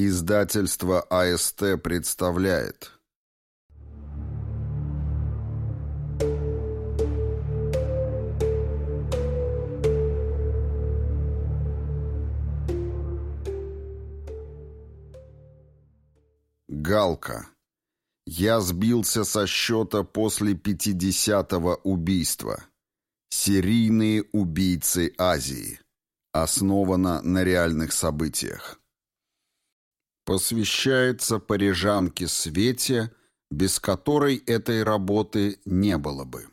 Издательство АСТ представляет Галка. Я сбился со счета после пятидесятого убийства. Серийные убийцы Азии. Основано на реальных событиях. Посвящается парижанке Свете, без которой этой работы не было бы.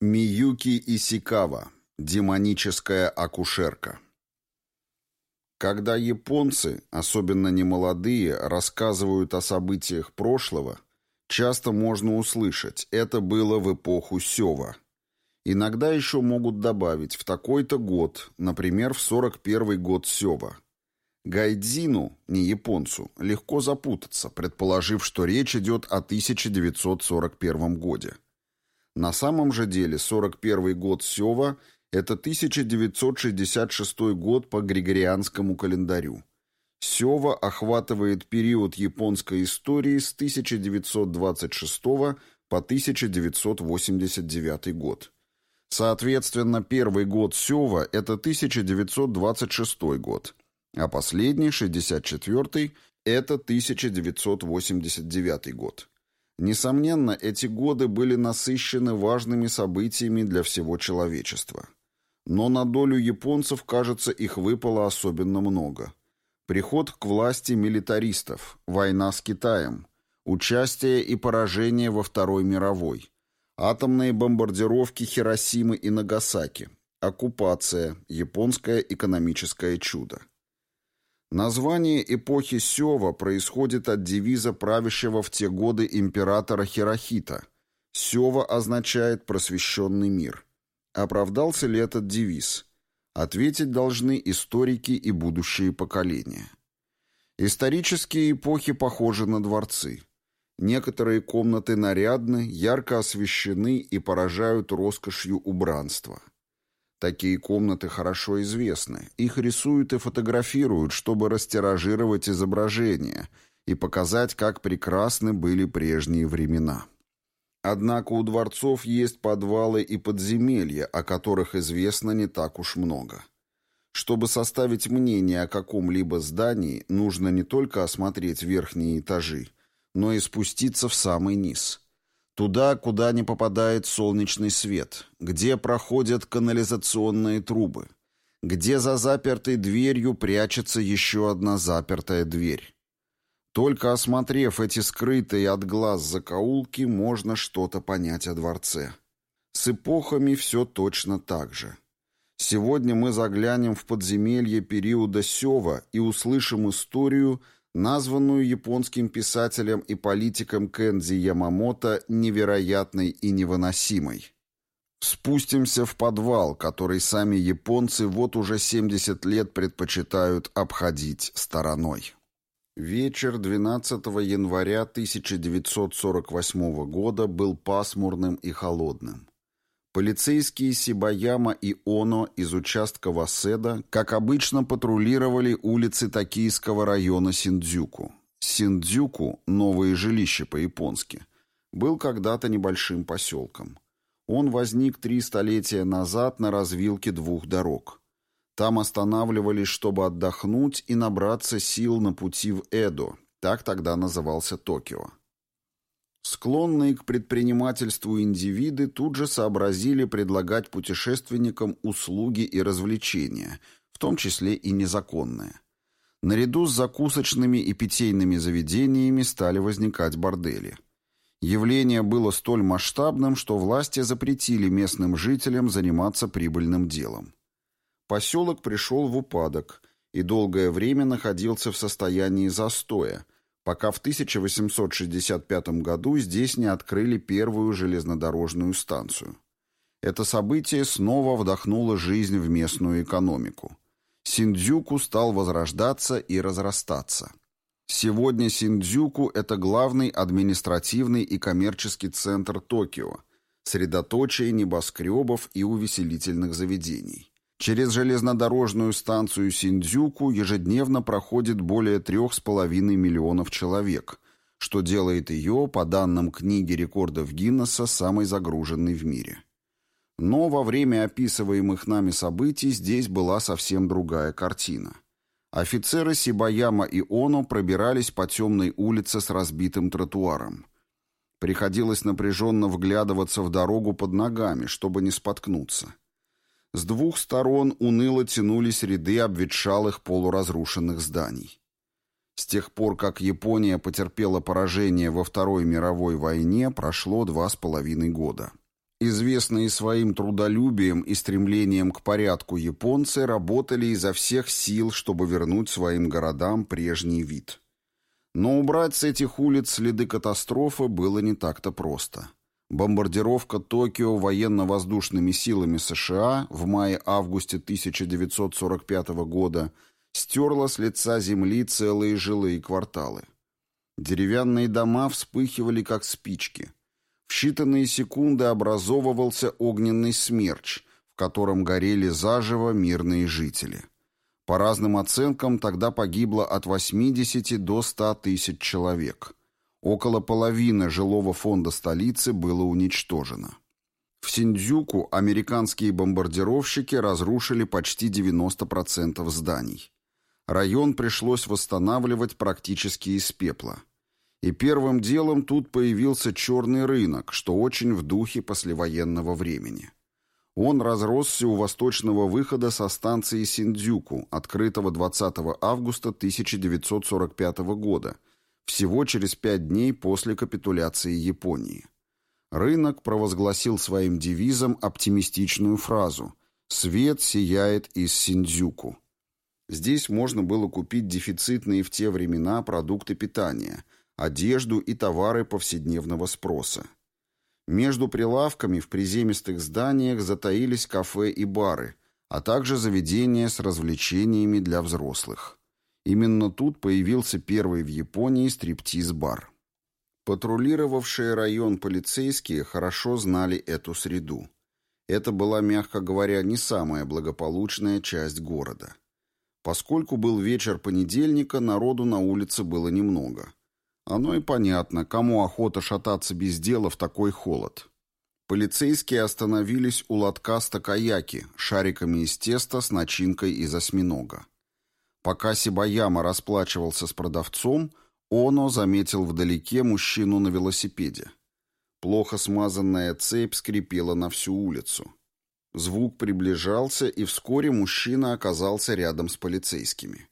Миюки Исикава. Демоническая акушерка. Когда японцы, особенно немолодые, рассказывают о событиях прошлого, часто можно услышать «это было в эпоху Сёва». Иногда еще могут добавить «в такой-то год», например, в 41 год Сёва. Гайдзину, не японцу, легко запутаться, предположив, что речь идет о 1941 годе. На самом же деле 41 год Сёва – это 1966 год по Григорианскому календарю. Сева охватывает период японской истории с 1926 по 1989 год. Соответственно, первый год Сева – это 1926 год, а последний, 64-й, это 1989 год. Несомненно, эти годы были насыщены важными событиями для всего человечества. Но на долю японцев, кажется, их выпало особенно много. Приход к власти милитаристов, война с Китаем, участие и поражение во Второй мировой, атомные бомбардировки Хиросимы и Нагасаки, оккупация, японское экономическое чудо. Название эпохи Сёва происходит от девиза правящего в те годы императора Хирохита. Сёва означает «просвещенный мир». Оправдался ли этот девиз? Ответить должны историки и будущие поколения. Исторические эпохи похожи на дворцы. Некоторые комнаты нарядны, ярко освещены и поражают роскошью убранства. Такие комнаты хорошо известны. Их рисуют и фотографируют, чтобы растиражировать изображения и показать, как прекрасны были прежние времена. Однако у дворцов есть подвалы и подземелья, о которых известно не так уж много. Чтобы составить мнение о каком-либо здании, нужно не только осмотреть верхние этажи, но и спуститься в самый низ. Туда, куда не попадает солнечный свет, где проходят канализационные трубы, где за запертой дверью прячется еще одна запертая дверь. Только осмотрев эти скрытые от глаз закоулки, можно что-то понять о дворце. С эпохами все точно так же. Сегодня мы заглянем в подземелье периода Сева и услышим историю, названную японским писателем и политиком Кэнзи Ямамото невероятной и невыносимой. Спустимся в подвал, который сами японцы вот уже 70 лет предпочитают обходить стороной. Вечер 12 января 1948 года был пасмурным и холодным. Полицейские Сибаяма и Оно из участка Васеда, как обычно, патрулировали улицы Токийского района Синдзюку. Синдзюку, новое жилище по-японски, был когда-то небольшим поселком. Он возник три столетия назад на развилке двух дорог – там останавливались, чтобы отдохнуть и набраться сил на пути в Эдо, так тогда назывался Токио. Склонные к предпринимательству индивиды тут же сообразили предлагать путешественникам услуги и развлечения, в том числе и незаконные. Наряду с закусочными и питейными заведениями стали возникать бордели. Явление было столь масштабным, что власти запретили местным жителям заниматься прибыльным делом. Поселок пришел в упадок и долгое время находился в состоянии застоя, пока в 1865 году здесь не открыли первую железнодорожную станцию. Это событие снова вдохнуло жизнь в местную экономику. Синдзюку стал возрождаться и разрастаться. Сегодня Синдзюку – это главный административный и коммерческий центр Токио, средоточие небоскребов и увеселительных заведений. Через железнодорожную станцию Синдзюку ежедневно проходит более 3,5 миллионов человек, что делает ее, по данным книги рекордов Гиннесса, самой загруженной в мире. Но во время описываемых нами событий здесь была совсем другая картина. Офицеры Сибаяма и Оно пробирались по темной улице с разбитым тротуаром. Приходилось напряженно вглядываться в дорогу под ногами, чтобы не споткнуться. С двух сторон уныло тянулись ряды обветшалых полуразрушенных зданий. С тех пор, как Япония потерпела поражение во Второй мировой войне, прошло два с половиной года. Известные своим трудолюбием и стремлением к порядку японцы работали изо всех сил, чтобы вернуть своим городам прежний вид. Но убрать с этих улиц следы катастрофы было не так-то просто. Бомбардировка Токио военно-воздушными силами США в мае-августе 1945 года стерла с лица земли целые жилые кварталы. Деревянные дома вспыхивали как спички – в считанные секунды образовывался огненный смерч, в котором горели заживо мирные жители. По разным оценкам тогда погибло от 80 до 100 тысяч человек. Около половины жилого фонда столицы было уничтожено. В Синдзюку американские бомбардировщики разрушили почти 90% зданий. Район пришлось восстанавливать практически из пепла. И первым делом тут появился черный рынок, что очень в духе послевоенного времени. Он разросся у восточного выхода со станции Синдзюку, открытого 20 августа 1945 года, всего через пять дней после капитуляции Японии. Рынок провозгласил своим девизом оптимистичную фразу «Свет сияет из Синдзюку». Здесь можно было купить дефицитные в те времена продукты питания – одежду и товары повседневного спроса. Между прилавками в приземистых зданиях затаились кафе и бары, а также заведения с развлечениями для взрослых. Именно тут появился первый в Японии стриптиз-бар. Патрулировавшие район полицейские хорошо знали эту среду. Это была, мягко говоря, не самая благополучная часть города. Поскольку был вечер понедельника, народу на улице было немного – оно и понятно, кому охота шататься без дела в такой холод. Полицейские остановились у лотка с такаяки, шариками из теста с начинкой из осьминога. Пока Сибаяма расплачивался с продавцом, Оно заметил вдалеке мужчину на велосипеде. Плохо смазанная цепь скрипела на всю улицу. Звук приближался, и вскоре мужчина оказался рядом с полицейскими.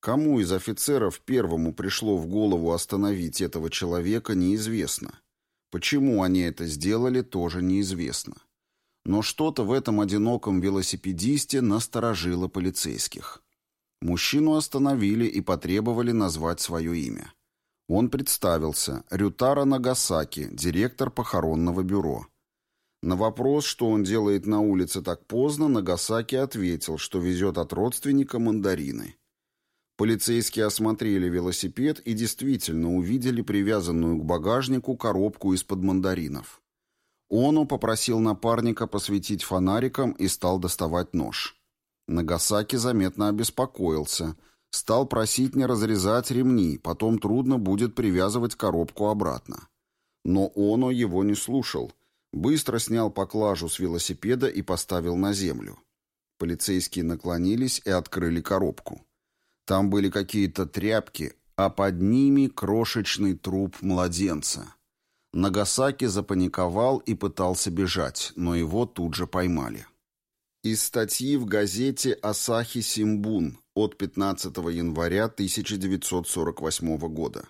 Кому из офицеров первому пришло в голову остановить этого человека, неизвестно. Почему они это сделали, тоже неизвестно. Но что-то в этом одиноком велосипедисте насторожило полицейских. Мужчину остановили и потребовали назвать свое имя. Он представился. Рютара Нагасаки, директор похоронного бюро. На вопрос, что он делает на улице так поздно, Нагасаки ответил, что везет от родственника мандарины. Полицейские осмотрели велосипед и действительно увидели привязанную к багажнику коробку из-под мандаринов. Оно попросил напарника посветить фонариком и стал доставать нож. Нагасаки заметно обеспокоился. Стал просить не разрезать ремни, потом трудно будет привязывать коробку обратно. Но Оно его не слушал. Быстро снял поклажу с велосипеда и поставил на землю. Полицейские наклонились и открыли коробку. Там были какие-то тряпки, а под ними крошечный труп младенца. Нагасаки запаниковал и пытался бежать, но его тут же поймали. Из статьи в газете «Асахи Симбун» от 15 января 1948 года.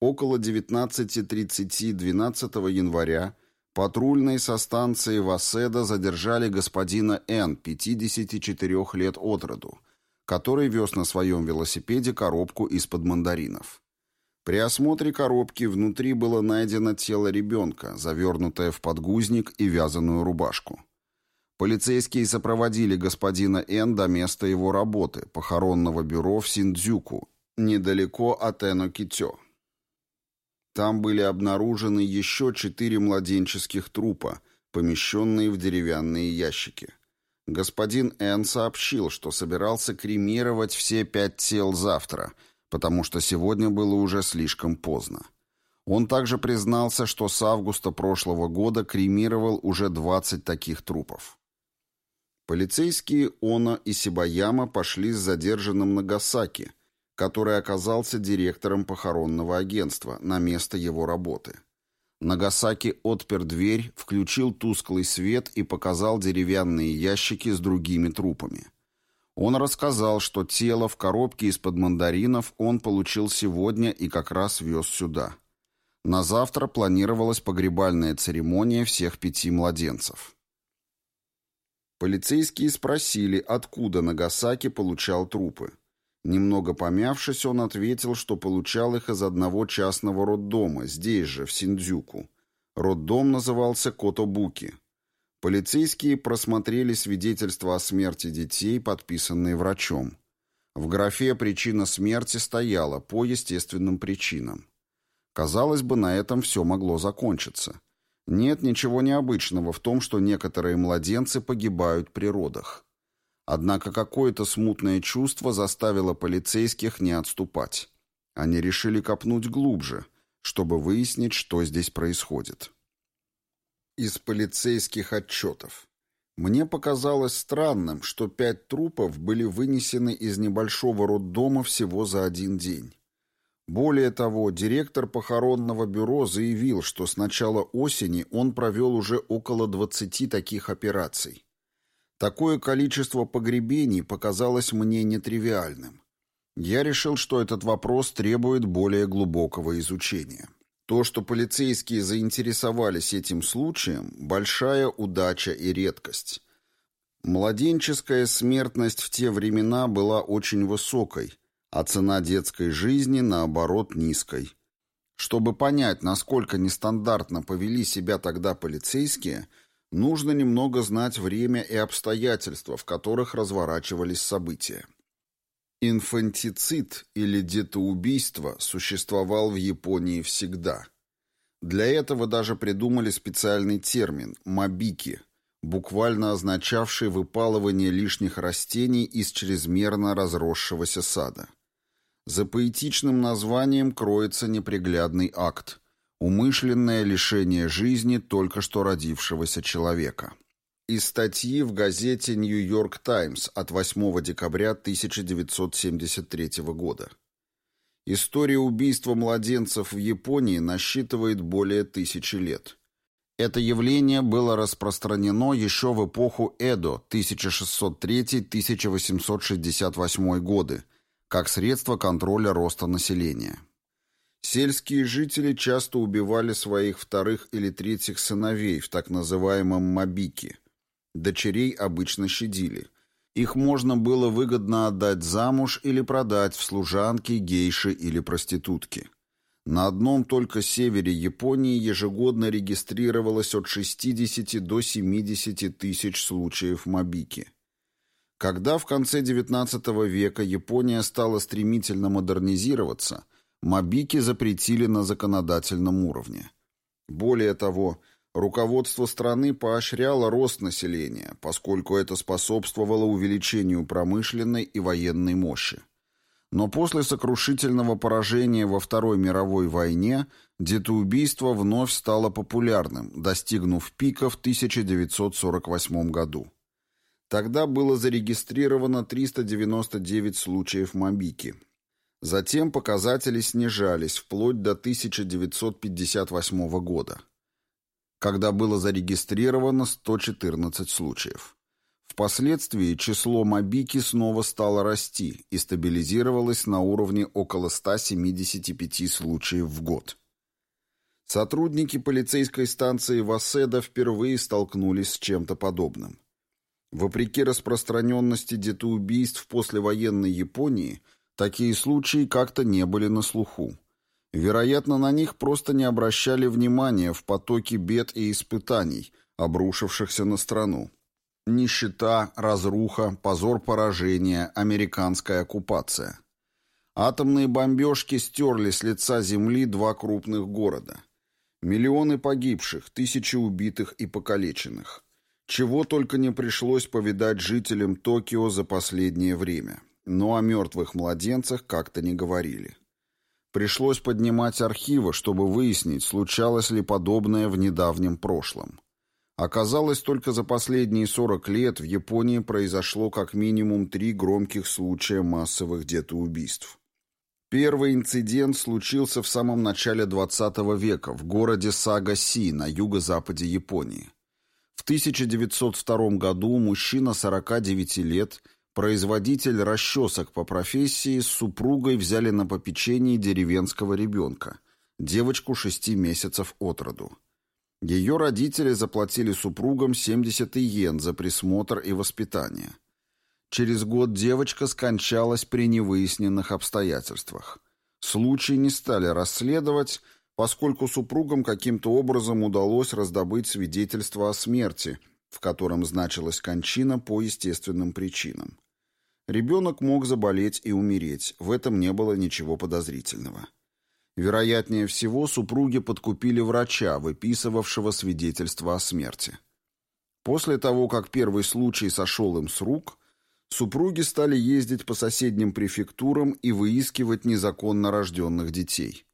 Около 19.30 12 января патрульные со станции Васеда задержали господина Н, 54 лет от роду, который вез на своем велосипеде коробку из-под мандаринов. При осмотре коробки внутри было найдено тело ребенка, завернутое в подгузник и вязаную рубашку. Полицейские сопроводили господина Н до места его работы, похоронного бюро в Синдзюку, недалеко от Энокитё. Там были обнаружены еще четыре младенческих трупа, помещенные в деревянные ящики. Господин Н. сообщил, что собирался кремировать все пять тел завтра, потому что сегодня было уже слишком поздно. Он также признался, что с августа прошлого года кремировал уже 20 таких трупов. Полицейские Она и Сибаяма пошли с задержанным Нагасаки, который оказался директором похоронного агентства, на место его работы. Нагасаки отпер дверь, включил тусклый свет и показал деревянные ящики с другими трупами. Он рассказал, что тело в коробке из-под мандаринов он получил сегодня и как раз вез сюда. На завтра планировалась погребальная церемония всех пяти младенцев. Полицейские спросили, откуда Нагасаки получал трупы. Немного помявшись, он ответил, что получал их из одного частного роддома, здесь же, в Синдзюку. Роддом назывался Котобуки. Полицейские просмотрели свидетельства о смерти детей, подписанные врачом. В графе «Причина смерти» стояла «по естественным причинам». Казалось бы, на этом все могло закончиться. Нет ничего необычного в том, что некоторые младенцы погибают при родах. Однако какое-то смутное чувство заставило полицейских не отступать. Они решили копнуть глубже, чтобы выяснить, что здесь происходит. Из полицейских отчетов. Мне показалось странным, что пять трупов были вынесены из небольшого роддома всего за один день. Более того, директор похоронного бюро заявил, что с начала осени он провел уже около 20 таких операций. Такое количество погребений показалось мне нетривиальным. Я решил, что этот вопрос требует более глубокого изучения. То, что полицейские заинтересовались этим случаем – большая удача и редкость. Младенческая смертность в те времена была очень высокой – а цена детской жизни, наоборот, низкой. Чтобы понять, насколько нестандартно повели себя тогда полицейские, нужно немного знать время и обстоятельства, в которых разворачивались события. Инфантицид или детоубийство существовал в Японии всегда. Для этого даже придумали специальный термин – «мабики», буквально означавший выпалывание лишних растений из чрезмерно разросшегося сада. За поэтичным названием кроется неприглядный акт – умышленное лишение жизни только что родившегося человека. Из статьи в газете «Нью-Йорк Таймс» от 8 декабря 1973 года. История убийства младенцев в Японии насчитывает более тысячи лет. Это явление было распространено еще в эпоху Эдо 1603-1868 годы – как средство контроля роста населения. Сельские жители часто убивали своих вторых или третьих сыновей в так называемом мабике. Дочерей обычно щадили. Их можно было выгодно отдать замуж или продать в служанки, гейши или проститутки. На одном только севере Японии ежегодно регистрировалось от 60 до 70 тысяч случаев мабики. Когда в конце XIX века Япония стала стремительно модернизироваться, мобики запретили на законодательном уровне. Более того, руководство страны поощряло рост населения, поскольку это способствовало увеличению промышленной и военной мощи. Но после сокрушительного поражения во Второй мировой войне детоубийство вновь стало популярным, достигнув пика в 1948 году. Тогда было зарегистрировано 399 случаев мобики. Затем показатели снижались вплоть до 1958 года, когда было зарегистрировано 114 случаев. Впоследствии число мобики снова стало расти и стабилизировалось на уровне около 175 случаев в год. Сотрудники полицейской станции Васеда впервые столкнулись с чем-то подобным. Вопреки распространенности детоубийств в послевоенной Японии, такие случаи как-то не были на слуху. Вероятно, на них просто не обращали внимания в потоке бед и испытаний, обрушившихся на страну. Нищета, разруха, позор поражения, американская оккупация. Атомные бомбежки стерли с лица земли два крупных города. Миллионы погибших, тысячи убитых и покалеченных – Чего только не пришлось повидать жителям Токио за последнее время. Но о мертвых младенцах как-то не говорили. Пришлось поднимать архивы, чтобы выяснить, случалось ли подобное в недавнем прошлом. Оказалось, только за последние 40 лет в Японии произошло как минимум три громких случая массовых детоубийств. Первый инцидент случился в самом начале XX века в городе Сага-Си на юго-западе Японии. В 1902 году мужчина 49 лет, производитель расчесок по профессии, с супругой взяли на попечение деревенского ребенка, девочку 6 месяцев от роду. Ее родители заплатили супругам 70 йен за присмотр и воспитание. Через год девочка скончалась при невыясненных обстоятельствах. Случай не стали расследовать, поскольку супругам каким-то образом удалось раздобыть свидетельство о смерти, в котором значилась кончина по естественным причинам. Ребенок мог заболеть и умереть, в этом не было ничего подозрительного. Вероятнее всего, супруги подкупили врача, выписывавшего свидетельство о смерти. После того, как первый случай сошел им с рук, супруги стали ездить по соседним префектурам и выискивать незаконно рожденных детей.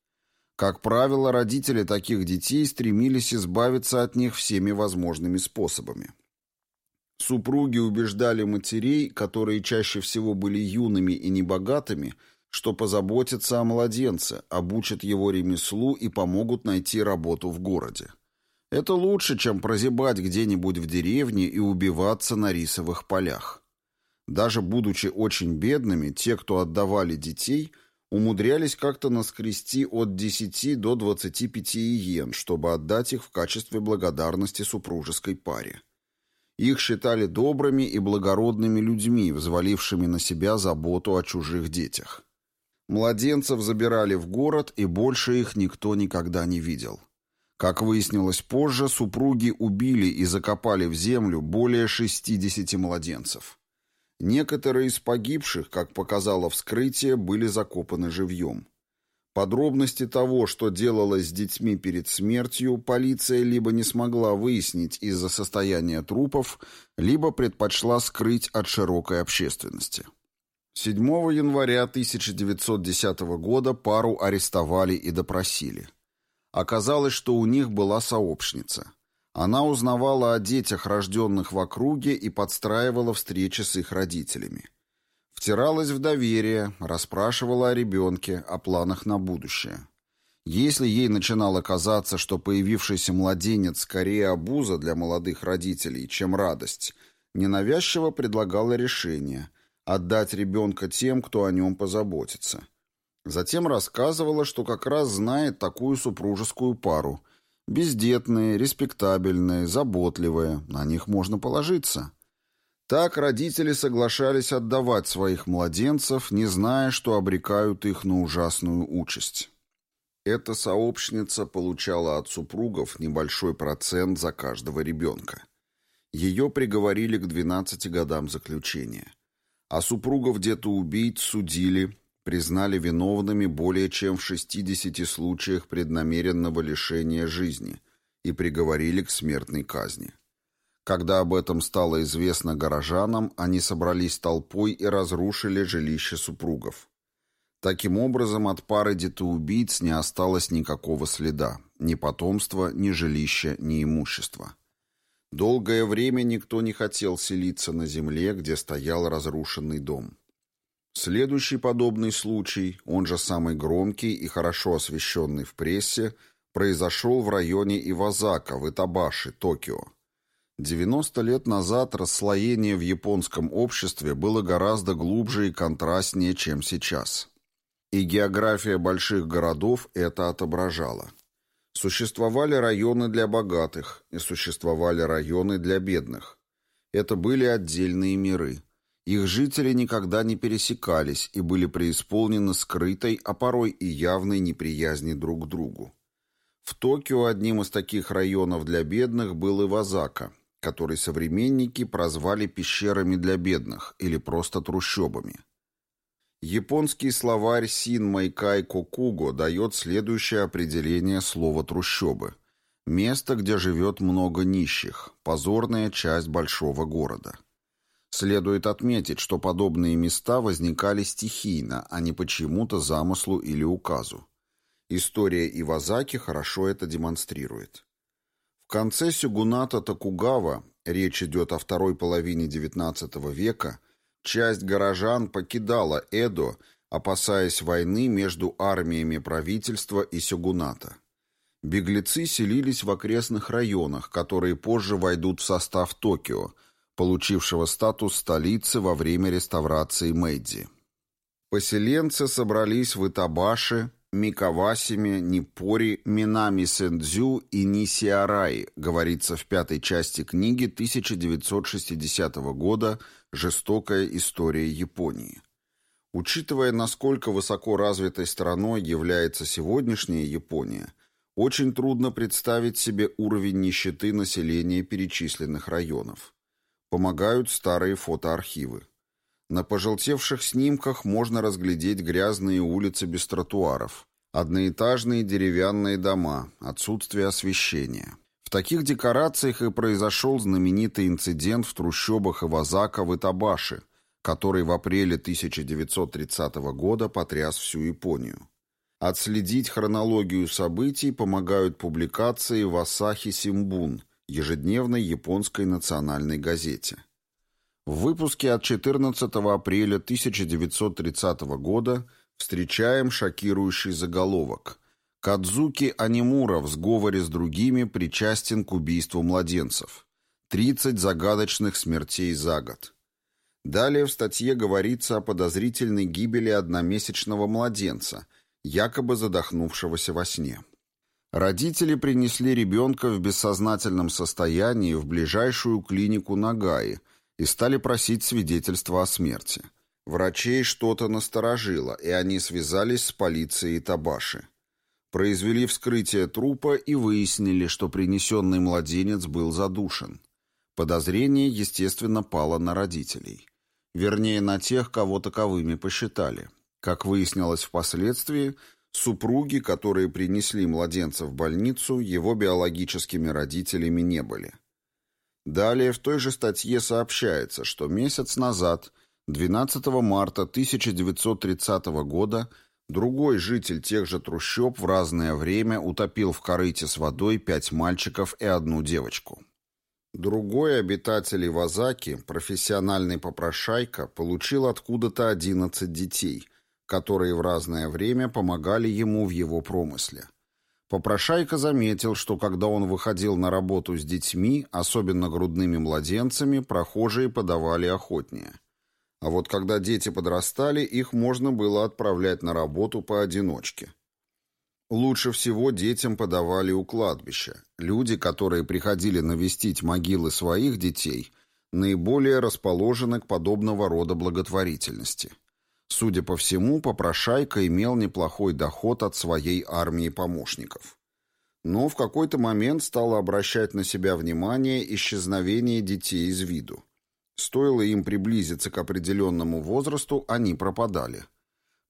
Как правило, родители таких детей стремились избавиться от них всеми возможными способами. Супруги убеждали матерей, которые чаще всего были юными и небогатыми, что позаботятся о младенце, обучат его ремеслу и помогут найти работу в городе. Это лучше, чем прозябать где-нибудь в деревне и убиваться на рисовых полях. Даже будучи очень бедными, те, кто отдавали детей – умудрялись как-то наскрести от 10 до 25 иен, чтобы отдать их в качестве благодарности супружеской паре. Их считали добрыми и благородными людьми, взвалившими на себя заботу о чужих детях. Младенцев забирали в город, и больше их никто никогда не видел. Как выяснилось позже, супруги убили и закопали в землю более 60 младенцев. Некоторые из погибших, как показало вскрытие, были закопаны живьем. Подробности того, что делалось с детьми перед смертью, полиция либо не смогла выяснить из-за состояния трупов, либо предпочла скрыть от широкой общественности. 7 января 1910 года пару арестовали и допросили. Оказалось, что у них была сообщница. Она узнавала о детях, рожденных в округе, и подстраивала встречи с их родителями. Втиралась в доверие, расспрашивала о ребенке, о планах на будущее. Если ей начинало казаться, что появившийся младенец скорее обуза для молодых родителей, чем радость, ненавязчиво предлагала решение – отдать ребенка тем, кто о нем позаботится. Затем рассказывала, что как раз знает такую супружескую пару – Бездетные, респектабельные, заботливые, на них можно положиться. Так родители соглашались отдавать своих младенцев, не зная, что обрекают их на ужасную участь. Эта сообщница получала от супругов небольшой процент за каждого ребенка. Ее приговорили к 12 годам заключения. А супругов где-то убийц судили, признали виновными более чем в 60 случаях преднамеренного лишения жизни и приговорили к смертной казни. Когда об этом стало известно горожанам, они собрались толпой и разрушили жилище супругов. Таким образом, от пары детоубийц не осталось никакого следа, ни потомства, ни жилища, ни имущества. Долгое время никто не хотел селиться на земле, где стоял разрушенный дом. Следующий подобный случай, он же самый громкий и хорошо освещенный в прессе, произошел в районе Ивазака в Итабаши, Токио. 90 лет назад расслоение в японском обществе было гораздо глубже и контрастнее, чем сейчас. И география больших городов это отображала. Существовали районы для богатых и существовали районы для бедных. Это были отдельные миры. Их жители никогда не пересекались и были преисполнены скрытой, а порой и явной неприязни друг к другу. В Токио одним из таких районов для бедных был Ивазака, который современники прозвали пещерами для бедных или просто трущобами. Японский словарь Син Майкай Кокуго дает следующее определение слова «трущобы». Место, где живет много нищих, позорная часть большого города. Следует отметить, что подобные места возникали стихийно, а не почему-то замыслу или указу. История Ивазаки хорошо это демонстрирует. В конце сюгуната Токугава, речь идет о второй половине XIX века, часть горожан покидала Эдо, опасаясь войны между армиями правительства и сюгуната. Беглецы селились в окрестных районах, которые позже войдут в состав Токио – получившего статус столицы во время реставрации Мэйдзи. Поселенцы собрались в Итабаши, Микавасиме, Ниппори, Минами-Сэндзю и Нисиараи, говорится в пятой части книги 1960 года «Жестокая история Японии». Учитывая, насколько высоко развитой страной является сегодняшняя Япония, очень трудно представить себе уровень нищеты населения перечисленных районов. Помогают старые фотоархивы. На пожелтевших снимках можно разглядеть грязные улицы без тротуаров, одноэтажные деревянные дома, отсутствие освещения. В таких декорациях и произошел знаменитый инцидент в трущобах Ивазака в Итабаши, который в апреле 1930 года потряс всю Японию. Отследить хронологию событий помогают публикации в Асахи Симбун – ежедневной японской национальной газете. В выпуске от 14 апреля 1930 года встречаем шокирующий заголовок «Кадзуки Анимура в сговоре с другими причастен к убийству младенцев. 30 загадочных смертей за год». Далее в статье говорится о подозрительной гибели одномесячного младенца, якобы задохнувшегося во сне. Родители принесли ребенка в бессознательном состоянии в ближайшую клинику Нагаи и стали просить свидетельства о смерти. Врачей что-то насторожило, и они связались с полицией Табаши. Произвели вскрытие трупа и выяснили, что принесенный младенец был задушен. Подозрение, естественно, пало на родителей. Вернее, на тех, кого таковыми посчитали. Как выяснилось впоследствии, Супруги, которые принесли младенца в больницу, его биологическими родителями не были. Далее в той же статье сообщается, что месяц назад, 12 марта 1930 года, другой житель тех же трущоб в разное время утопил в корыте с водой пять мальчиков и одну девочку. Другой обитатель Ивазаки, профессиональный попрошайка, получил откуда-то 11 детей – которые в разное время помогали ему в его промысле. Попрошайка заметил, что когда он выходил на работу с детьми, особенно грудными младенцами, прохожие подавали охотнее. А вот когда дети подрастали, их можно было отправлять на работу поодиночке. Лучше всего детям подавали у кладбища. Люди, которые приходили навестить могилы своих детей, наиболее расположены к подобного рода благотворительности – Судя по всему, попрошайка имел неплохой доход от своей армии помощников. Но в какой-то момент стало обращать на себя внимание исчезновение детей из виду. Стоило им приблизиться к определенному возрасту, они пропадали.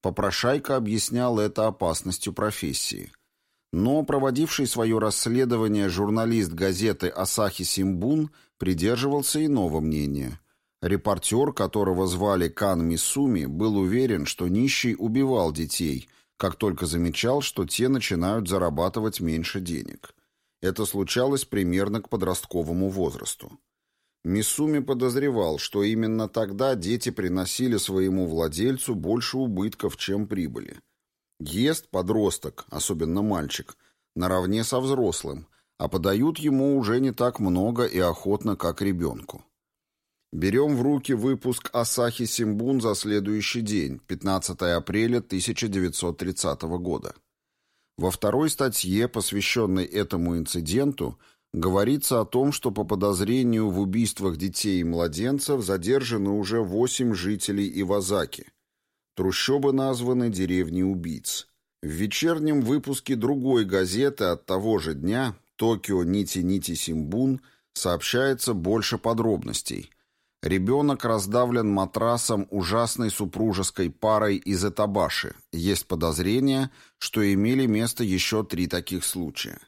Попрошайка объяснял это опасностью профессии. Но проводивший свое расследование журналист газеты «Асахи Симбун» придерживался иного мнения – Репортер, которого звали Кан Мисуми, был уверен, что нищий убивал детей, как только замечал, что те начинают зарабатывать меньше денег. Это случалось примерно к подростковому возрасту. Мисуми подозревал, что именно тогда дети приносили своему владельцу больше убытков, чем прибыли. Ест подросток, особенно мальчик, наравне со взрослым, а подают ему уже не так много и охотно, как ребенку. Берем в руки выпуск «Асахи Симбун» за следующий день, 15 апреля 1930 года. Во второй статье, посвященной этому инциденту, говорится о том, что по подозрению в убийствах детей и младенцев задержаны уже восемь жителей Ивазаки. Трущобы названы деревней убийц. В вечернем выпуске другой газеты от того же дня «Токио Нити-Нити Симбун» сообщается больше подробностей – Ребенок раздавлен матрасом ужасной супружеской парой из Этабаши. Есть подозрение, что имели место еще три таких случая.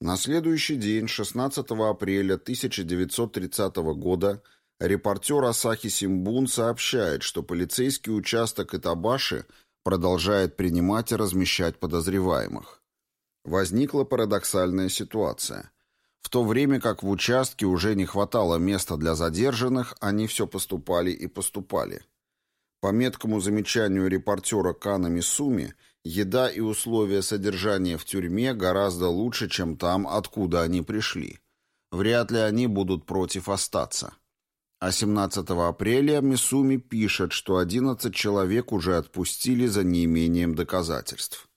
На следующий день, 16 апреля 1930 года, репортер Асахи Симбун сообщает, что полицейский участок Итабаши продолжает принимать и размещать подозреваемых. Возникла парадоксальная ситуация. В то время как в участке уже не хватало места для задержанных, они все поступали и поступали. По меткому замечанию репортера Кана Мисуми – Еда и условия содержания в тюрьме гораздо лучше, чем там, откуда они пришли. Вряд ли они будут против остаться. А 17 апреля Мисуми пишет, что 11 человек уже отпустили за неимением доказательств.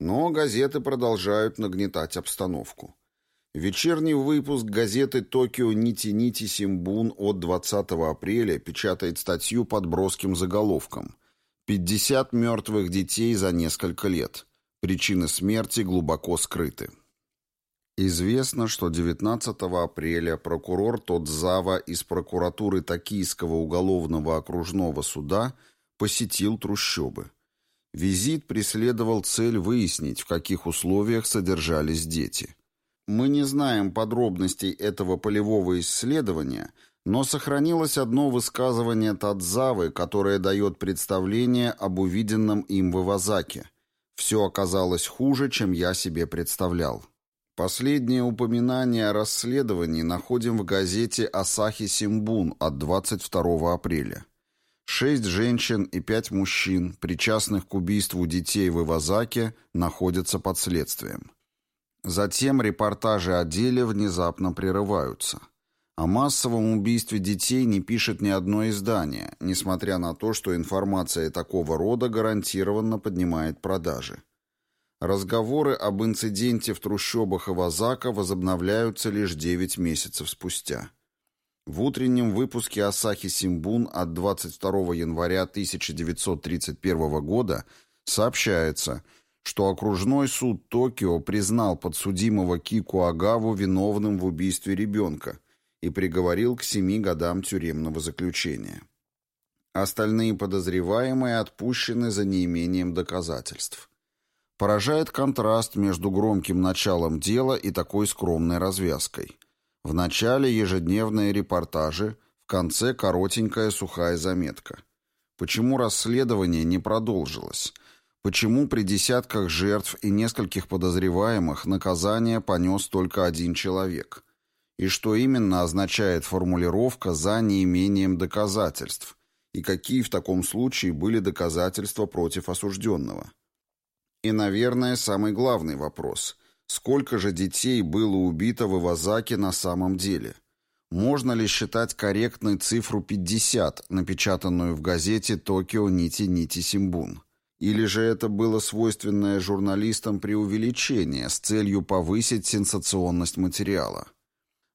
Но газеты продолжают нагнетать обстановку. Вечерний выпуск газеты «Токио Нити-Нити Симбун» от 20 апреля печатает статью под броским заголовком – 50 мертвых детей за несколько лет. Причины смерти глубоко скрыты. Известно, что 19 апреля прокурор Тодзава из прокуратуры Токийского уголовного окружного суда посетил трущобы. Визит преследовал цель выяснить, в каких условиях содержались дети. Мы не знаем подробностей этого полевого исследования – но сохранилось одно высказывание Тадзавы, которое дает представление об увиденном им в Ивазаке. Все оказалось хуже, чем я себе представлял. Последнее упоминание о расследовании находим в газете «Асахи Симбун» от 22 апреля. Шесть женщин и пять мужчин, причастных к убийству детей в Ивазаке, находятся под следствием. Затем репортажи о деле внезапно прерываются – о массовом убийстве детей не пишет ни одно издание, несмотря на то, что информация такого рода гарантированно поднимает продажи. Разговоры об инциденте в трущобах Ивазака возобновляются лишь 9 месяцев спустя. В утреннем выпуске Асахи Симбун от 22 января 1931 года сообщается, что окружной суд Токио признал подсудимого Кику Агаву виновным в убийстве ребенка – и приговорил к семи годам тюремного заключения. Остальные подозреваемые отпущены за неимением доказательств. Поражает контраст между громким началом дела и такой скромной развязкой. В начале ежедневные репортажи, в конце коротенькая сухая заметка. Почему расследование не продолжилось? Почему при десятках жертв и нескольких подозреваемых наказание понес только один человек? и что именно означает формулировка «за неимением доказательств» и какие в таком случае были доказательства против осужденного. И, наверное, самый главный вопрос – сколько же детей было убито в Ивазаке на самом деле? Можно ли считать корректной цифру 50, напечатанную в газете «Токио Нити Нити Симбун»? Или же это было свойственное журналистам преувеличение с целью повысить сенсационность материала?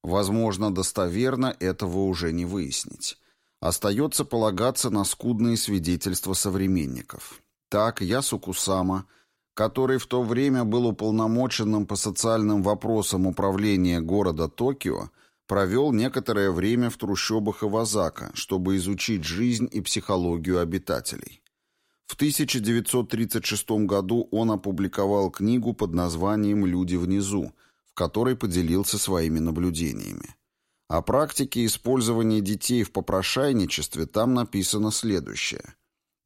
Возможно, достоверно этого уже не выяснить. Остается полагаться на скудные свидетельства современников. Так, Ясукусама, который в то время был уполномоченным по социальным вопросам управления города Токио, провел некоторое время в трущобах Ивазака, чтобы изучить жизнь и психологию обитателей. В 1936 году он опубликовал книгу под названием «Люди внизу», в которой поделился своими наблюдениями. О практике использования детей в попрошайничестве там написано следующее.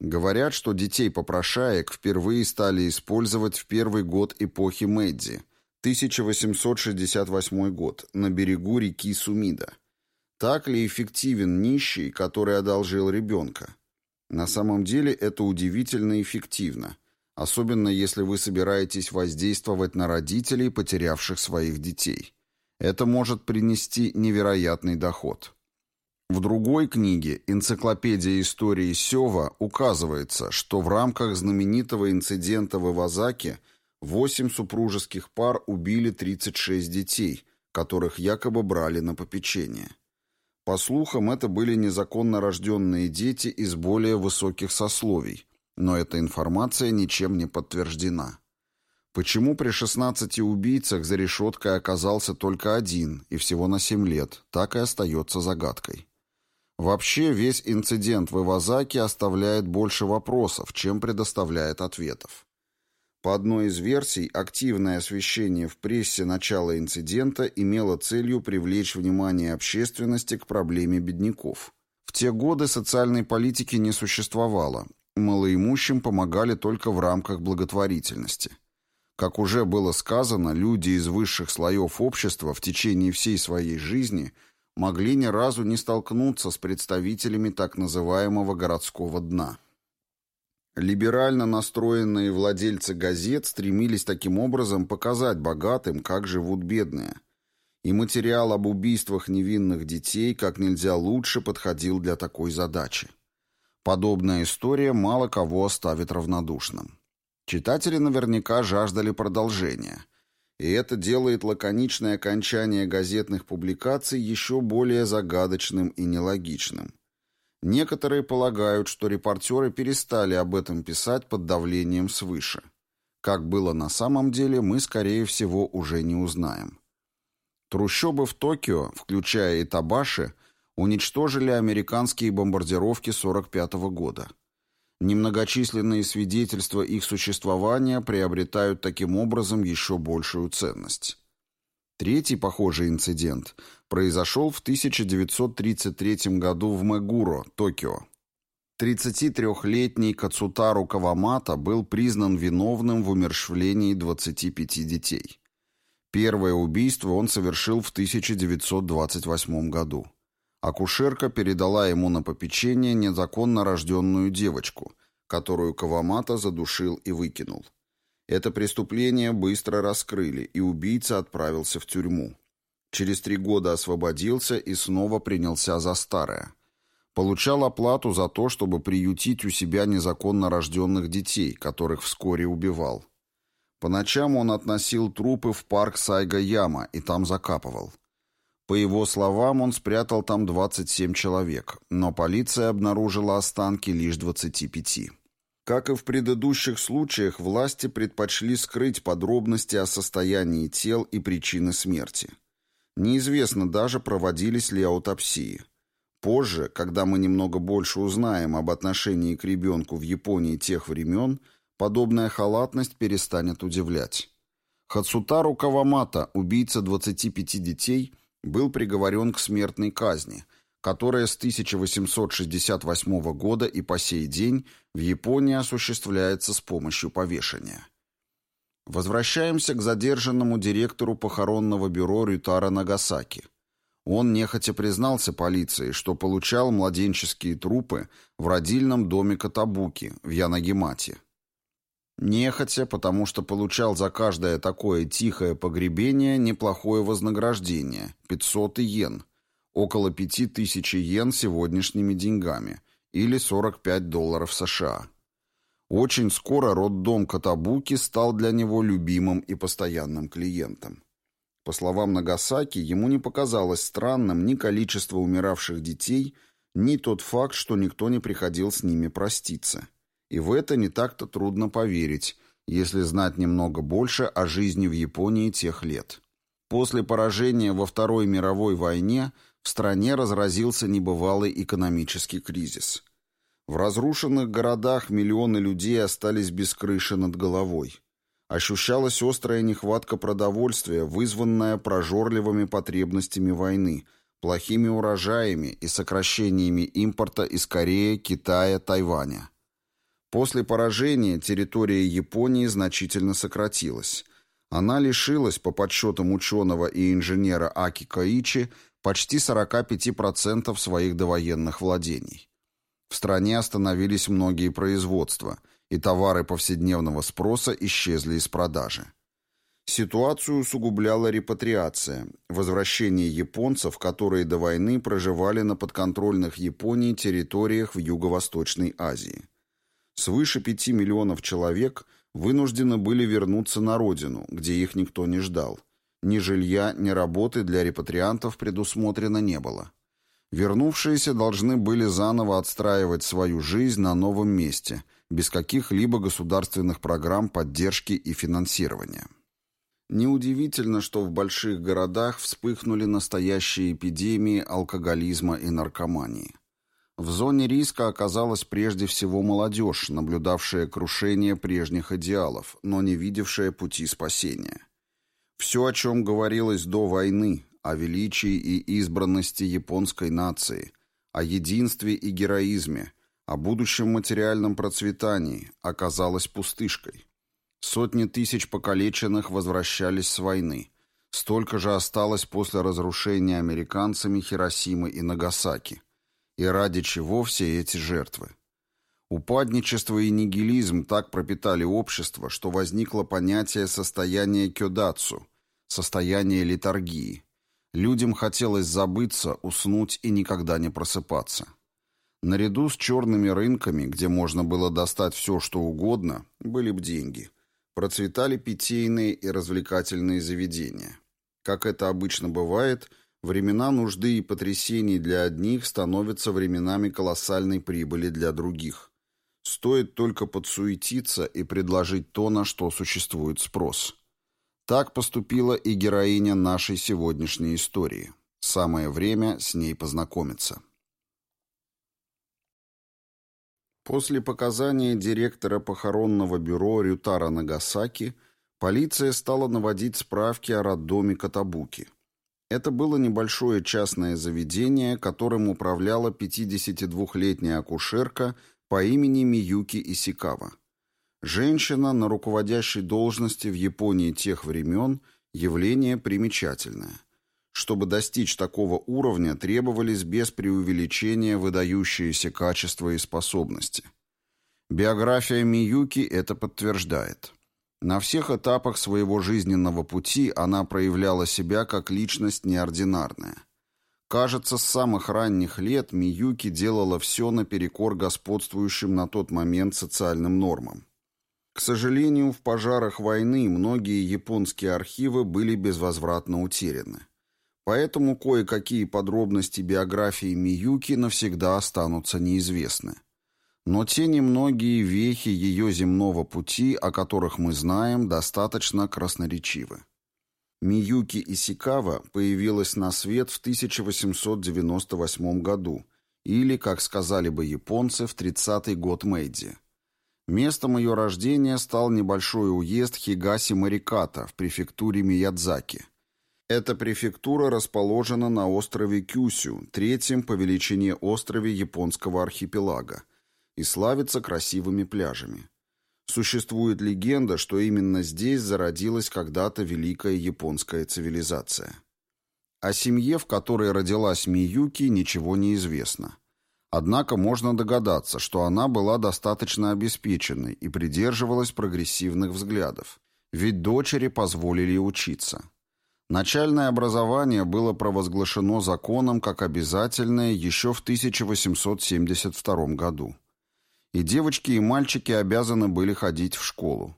Говорят, что детей-попрошаек впервые стали использовать в первый год эпохи Мэдзи, 1868 год, на берегу реки Сумида. Так ли эффективен нищий, который одолжил ребенка? На самом деле это удивительно эффективно – особенно если вы собираетесь воздействовать на родителей, потерявших своих детей. Это может принести невероятный доход. В другой книге «Энциклопедия истории Сева» указывается, что в рамках знаменитого инцидента в Ивазаке восемь супружеских пар убили 36 детей, которых якобы брали на попечение. По слухам, это были незаконно рожденные дети из более высоких сословий, но эта информация ничем не подтверждена. Почему при 16 убийцах за решеткой оказался только один, и всего на 7 лет, так и остается загадкой. Вообще, весь инцидент в Ивазаке оставляет больше вопросов, чем предоставляет ответов. По одной из версий, активное освещение в прессе начала инцидента имело целью привлечь внимание общественности к проблеме бедняков. В те годы социальной политики не существовало, малоимущим помогали только в рамках благотворительности. Как уже было сказано, люди из высших слоев общества в течение всей своей жизни могли ни разу не столкнуться с представителями так называемого городского дна – Либерально настроенные владельцы газет стремились таким образом показать богатым, как живут бедные. И материал об убийствах невинных детей как нельзя лучше подходил для такой задачи. Подобная история мало кого оставит равнодушным. Читатели наверняка жаждали продолжения. И это делает лаконичное окончание газетных публикаций еще более загадочным и нелогичным. Некоторые полагают, что репортеры перестали об этом писать под давлением свыше. Как было на самом деле, мы, скорее всего, уже не узнаем. Трущобы в Токио, включая и Табаши, уничтожили американские бомбардировки 1945 года. Немногочисленные свидетельства их существования приобретают таким образом еще большую ценность. Третий похожий инцидент произошел в 1933 году в Мегуро, Токио. 33-летний Кацутару Кавамата был признан виновным в умершвлении 25 детей. Первое убийство он совершил в 1928 году. Акушерка передала ему на попечение незаконно рожденную девочку, которую Кавамата задушил и выкинул. Это преступление быстро раскрыли, и убийца отправился в тюрьму. Через три года освободился и снова принялся за старое. Получал оплату за то, чтобы приютить у себя незаконно рожденных детей, которых вскоре убивал. По ночам он относил трупы в парк Сайга-Яма и там закапывал. По его словам, он спрятал там 27 человек, но полиция обнаружила останки лишь 25. Как и в предыдущих случаях, власти предпочли скрыть подробности о состоянии тел и причины смерти. Неизвестно даже, проводились ли аутопсии. Позже, когда мы немного больше узнаем об отношении к ребенку в Японии тех времен, подобная халатность перестанет удивлять. Хацутару Кавамата, убийца 25 детей, был приговорен к смертной казни – которая с 1868 года и по сей день в Японии осуществляется с помощью повешения. Возвращаемся к задержанному директору похоронного бюро Рютара Нагасаки. Он нехотя признался полиции, что получал младенческие трупы в родильном доме Катабуки в Янагимате. Нехотя, потому что получал за каждое такое тихое погребение неплохое вознаграждение – 500 йен – около 5000 йен сегодняшними деньгами, или 45 долларов США. Очень скоро роддом Катабуки стал для него любимым и постоянным клиентом. По словам Нагасаки, ему не показалось странным ни количество умиравших детей, ни тот факт, что никто не приходил с ними проститься. И в это не так-то трудно поверить, если знать немного больше о жизни в Японии тех лет. После поражения во Второй мировой войне в стране разразился небывалый экономический кризис. В разрушенных городах миллионы людей остались без крыши над головой. Ощущалась острая нехватка продовольствия, вызванная прожорливыми потребностями войны, плохими урожаями и сокращениями импорта из Кореи, Китая, Тайваня. После поражения территория Японии значительно сократилась. Она лишилась, по подсчетам ученого и инженера Аки Каичи, почти 45% своих довоенных владений. В стране остановились многие производства, и товары повседневного спроса исчезли из продажи. Ситуацию усугубляла репатриация, возвращение японцев, которые до войны проживали на подконтрольных Японии территориях в Юго-Восточной Азии. Свыше 5 миллионов человек вынуждены были вернуться на родину, где их никто не ждал. Ни жилья, ни работы для репатриантов предусмотрено не было. Вернувшиеся должны были заново отстраивать свою жизнь на новом месте, без каких-либо государственных программ поддержки и финансирования. Неудивительно, что в больших городах вспыхнули настоящие эпидемии алкоголизма и наркомании. В зоне риска оказалась прежде всего молодежь, наблюдавшая крушение прежних идеалов, но не видевшая пути спасения. Все, о чем говорилось до войны, о величии и избранности японской нации, о единстве и героизме, о будущем материальном процветании, оказалось пустышкой. Сотни тысяч покалеченных возвращались с войны. Столько же осталось после разрушения американцами Хиросимы и Нагасаки. И ради чего все эти жертвы? Упадничество и нигилизм так пропитали общество, что возникло понятие состояния кёдацу, состояние литургии. Людям хотелось забыться, уснуть и никогда не просыпаться. Наряду с черными рынками, где можно было достать все, что угодно, были б деньги. Процветали питейные и развлекательные заведения. Как это обычно бывает – Времена нужды и потрясений для одних становятся временами колоссальной прибыли для других. Стоит только подсуетиться и предложить то, на что существует спрос. Так поступила и героиня нашей сегодняшней истории. Самое время с ней познакомиться. После показания директора похоронного бюро Рютара Нагасаки полиция стала наводить справки о роддоме Катабуки – это было небольшое частное заведение, которым управляла 52-летняя акушерка по имени Миюки Исикава. Женщина на руководящей должности в Японии тех времен – явление примечательное. Чтобы достичь такого уровня, требовались без преувеличения выдающиеся качества и способности. Биография Миюки это подтверждает. На всех этапах своего жизненного пути она проявляла себя как личность неординарная. Кажется, с самых ранних лет Миюки делала все наперекор господствующим на тот момент социальным нормам. К сожалению, в пожарах войны многие японские архивы были безвозвратно утеряны. Поэтому кое-какие подробности биографии Миюки навсегда останутся неизвестны. Но те немногие вехи ее земного пути, о которых мы знаем, достаточно красноречивы. Миюки Исикава появилась на свет в 1898 году, или, как сказали бы японцы, в 30-й год Мэйдзи. Местом ее рождения стал небольшой уезд Хигаси-Мариката в префектуре Миядзаки. Эта префектура расположена на острове Кюсю, третьем по величине острове японского архипелага, и славится красивыми пляжами. Существует легенда, что именно здесь зародилась когда-то великая японская цивилизация. О семье, в которой родилась Миюки, ничего не известно. Однако можно догадаться, что она была достаточно обеспеченной и придерживалась прогрессивных взглядов, ведь дочери позволили учиться. Начальное образование было провозглашено законом как обязательное еще в 1872 году и девочки и мальчики обязаны были ходить в школу.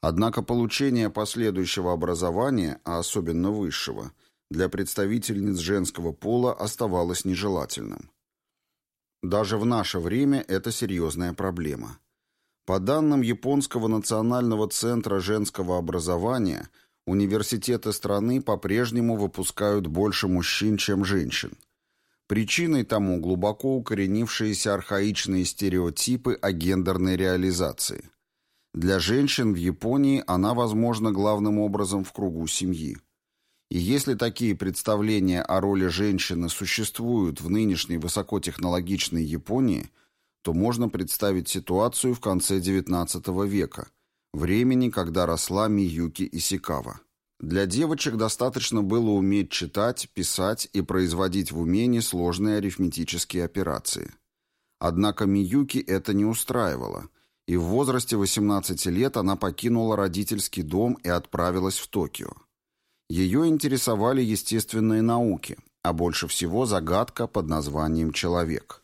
Однако получение последующего образования, а особенно высшего, для представительниц женского пола оставалось нежелательным. Даже в наше время это серьезная проблема. По данным Японского национального центра женского образования, университеты страны по-прежнему выпускают больше мужчин, чем женщин. Причиной тому глубоко укоренившиеся архаичные стереотипы о гендерной реализации. Для женщин в Японии она возможна главным образом в кругу семьи. И если такие представления о роли женщины существуют в нынешней высокотехнологичной Японии, то можно представить ситуацию в конце XIX века, времени, когда росла Миюки Исикава. Для девочек достаточно было уметь читать, писать и производить в уме несложные арифметические операции. Однако Миюки это не устраивало, и в возрасте 18 лет она покинула родительский дом и отправилась в Токио. Ее интересовали естественные науки, а больше всего загадка под названием «человек».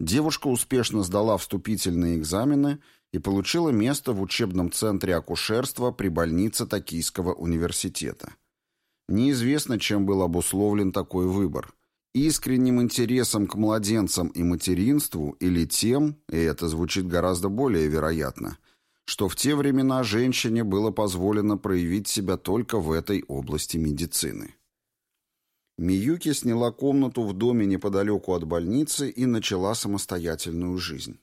Девушка успешно сдала вступительные экзамены и получила место в учебном центре акушерства при больнице Токийского университета. Неизвестно, чем был обусловлен такой выбор. Искренним интересом к младенцам и материнству или тем, и это звучит гораздо более вероятно, что в те времена женщине было позволено проявить себя только в этой области медицины. Миюки сняла комнату в доме неподалеку от больницы и начала самостоятельную жизнь.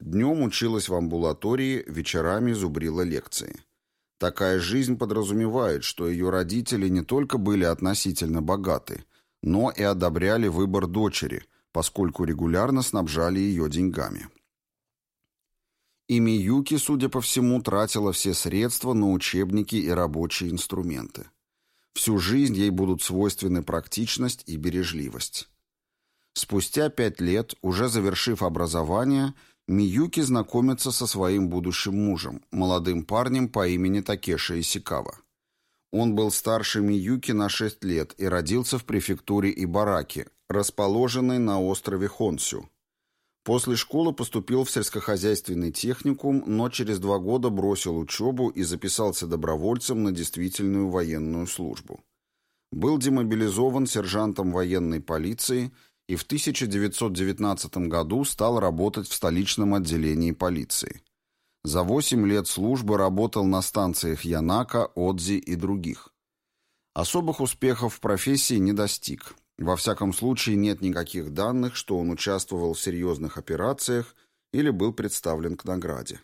Днем училась в амбулатории, вечерами зубрила лекции. Такая жизнь подразумевает, что ее родители не только были относительно богаты, но и одобряли выбор дочери, поскольку регулярно снабжали ее деньгами. И Миюки, судя по всему, тратила все средства на учебники и рабочие инструменты. Всю жизнь ей будут свойственны практичность и бережливость. Спустя пять лет, уже завершив образование, Миюки знакомится со своим будущим мужем, молодым парнем по имени Такеши Исикава. Он был старше Миюки на 6 лет и родился в префектуре Ибараки, расположенной на острове Хонсю. После школы поступил в сельскохозяйственный техникум, но через два года бросил учебу и записался добровольцем на действительную военную службу. Был демобилизован сержантом военной полиции – и в 1919 году стал работать в столичном отделении полиции. За 8 лет службы работал на станциях Янака, Отзи и других. Особых успехов в профессии не достиг. Во всяком случае, нет никаких данных, что он участвовал в серьезных операциях или был представлен к награде.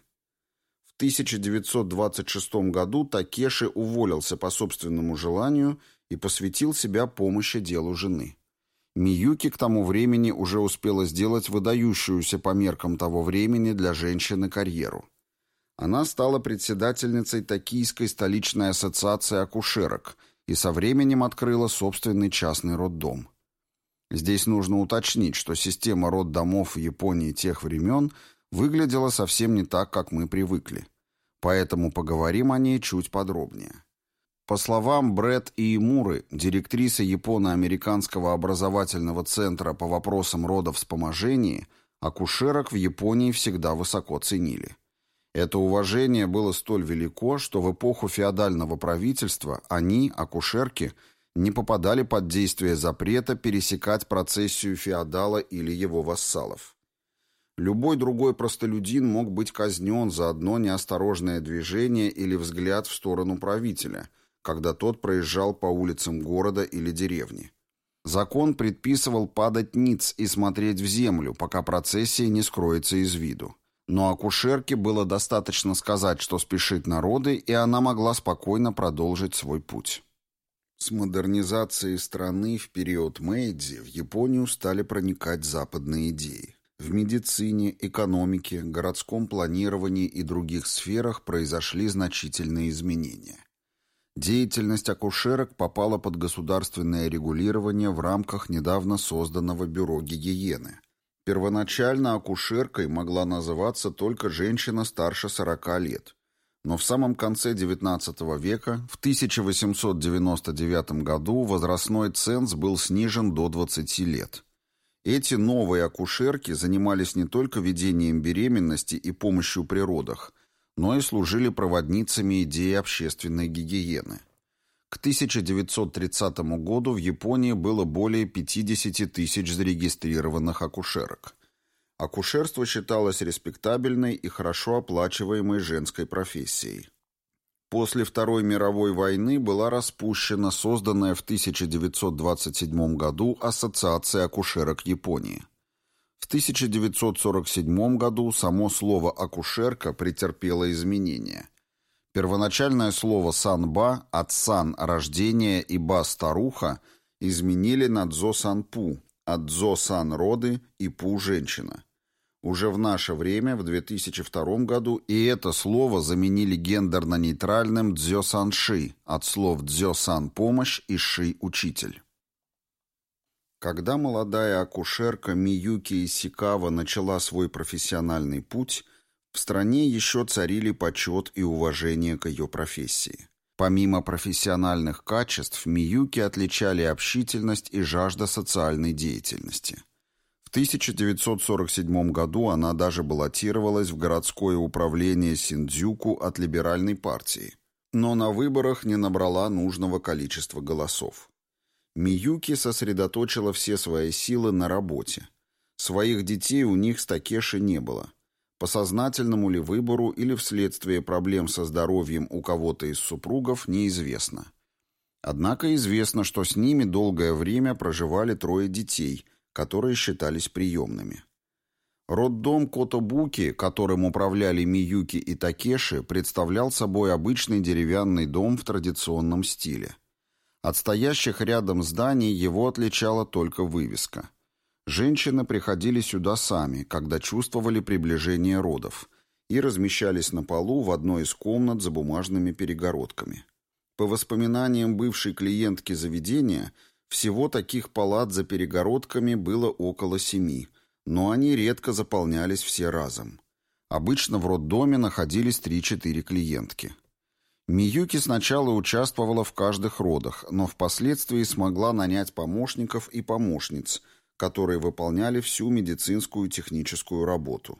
В 1926 году Такеши уволился по собственному желанию и посвятил себя помощи делу жены. Миюки к тому времени уже успела сделать выдающуюся по меркам того времени для женщины карьеру. Она стала председательницей Токийской столичной ассоциации акушерок и со временем открыла собственный частный роддом. Здесь нужно уточнить, что система роддомов в Японии тех времен выглядела совсем не так, как мы привыкли. Поэтому поговорим о ней чуть подробнее. По словам Брэд Иемуры, директрисы Японо-Американского образовательного центра по вопросам родовспоможения, акушерок в Японии всегда высоко ценили. Это уважение было столь велико, что в эпоху феодального правительства они, акушерки, не попадали под действие запрета пересекать процессию феодала или его вассалов. Любой другой простолюдин мог быть казнен за одно неосторожное движение или взгляд в сторону правителя – когда тот проезжал по улицам города или деревни. Закон предписывал падать ниц и смотреть в землю, пока процессия не скроется из виду. Но акушерке было достаточно сказать, что спешит народы, и она могла спокойно продолжить свой путь. С модернизацией страны в период Мэйдзи в Японию стали проникать западные идеи. В медицине, экономике, городском планировании и других сферах произошли значительные изменения. Деятельность акушерок попала под государственное регулирование в рамках недавно созданного Бюро гигиены. Первоначально акушеркой могла называться только женщина старше 40 лет. Но в самом конце XIX века, в 1899 году, возрастной ценз был снижен до 20 лет. Эти новые акушерки занимались не только ведением беременности и помощью при родах – но и служили проводницами идеи общественной гигиены. К 1930 году в Японии было более 50 тысяч зарегистрированных акушерок. Акушерство считалось респектабельной и хорошо оплачиваемой женской профессией. После Второй мировой войны была распущена созданная в 1927 году Ассоциация акушерок Японии. В 1947 году само слово «акушерка» претерпело изменения. Первоначальное слово «санба» от «сан» – рождение и «ба» – старуха изменили на «дзо-сан-пу» от «дзо-сан» – роды и «пу» – женщина. Уже в наше время, в 2002 году, и это слово заменили гендерно-нейтральным «дзё-сан-ши» от слов «дзё-сан» – помощь и «ши» – учитель. Когда молодая акушерка Миюки Исикава начала свой профессиональный путь, в стране еще царили почет и уважение к ее профессии. Помимо профессиональных качеств, Миюки отличали общительность и жажда социальной деятельности. В 1947 году она даже баллотировалась в городское управление Синдзюку от либеральной партии, но на выборах не набрала нужного количества голосов. Миюки сосредоточила все свои силы на работе. Своих детей у них с Такеши не было. По сознательному ли выбору или вследствие проблем со здоровьем у кого-то из супругов неизвестно. Однако известно, что с ними долгое время проживали трое детей, которые считались приемными. Роддом Котобуки, которым управляли Миюки и Такеши, представлял собой обычный деревянный дом в традиционном стиле. От стоящих рядом зданий его отличала только вывеска. Женщины приходили сюда сами, когда чувствовали приближение родов, и размещались на полу в одной из комнат за бумажными перегородками. По воспоминаниям бывшей клиентки заведения, всего таких палат за перегородками было около семи, но они редко заполнялись все разом. Обычно в роддоме находились 3-4 клиентки. Миюки сначала участвовала в каждых родах, но впоследствии смогла нанять помощников и помощниц, которые выполняли всю медицинскую техническую работу.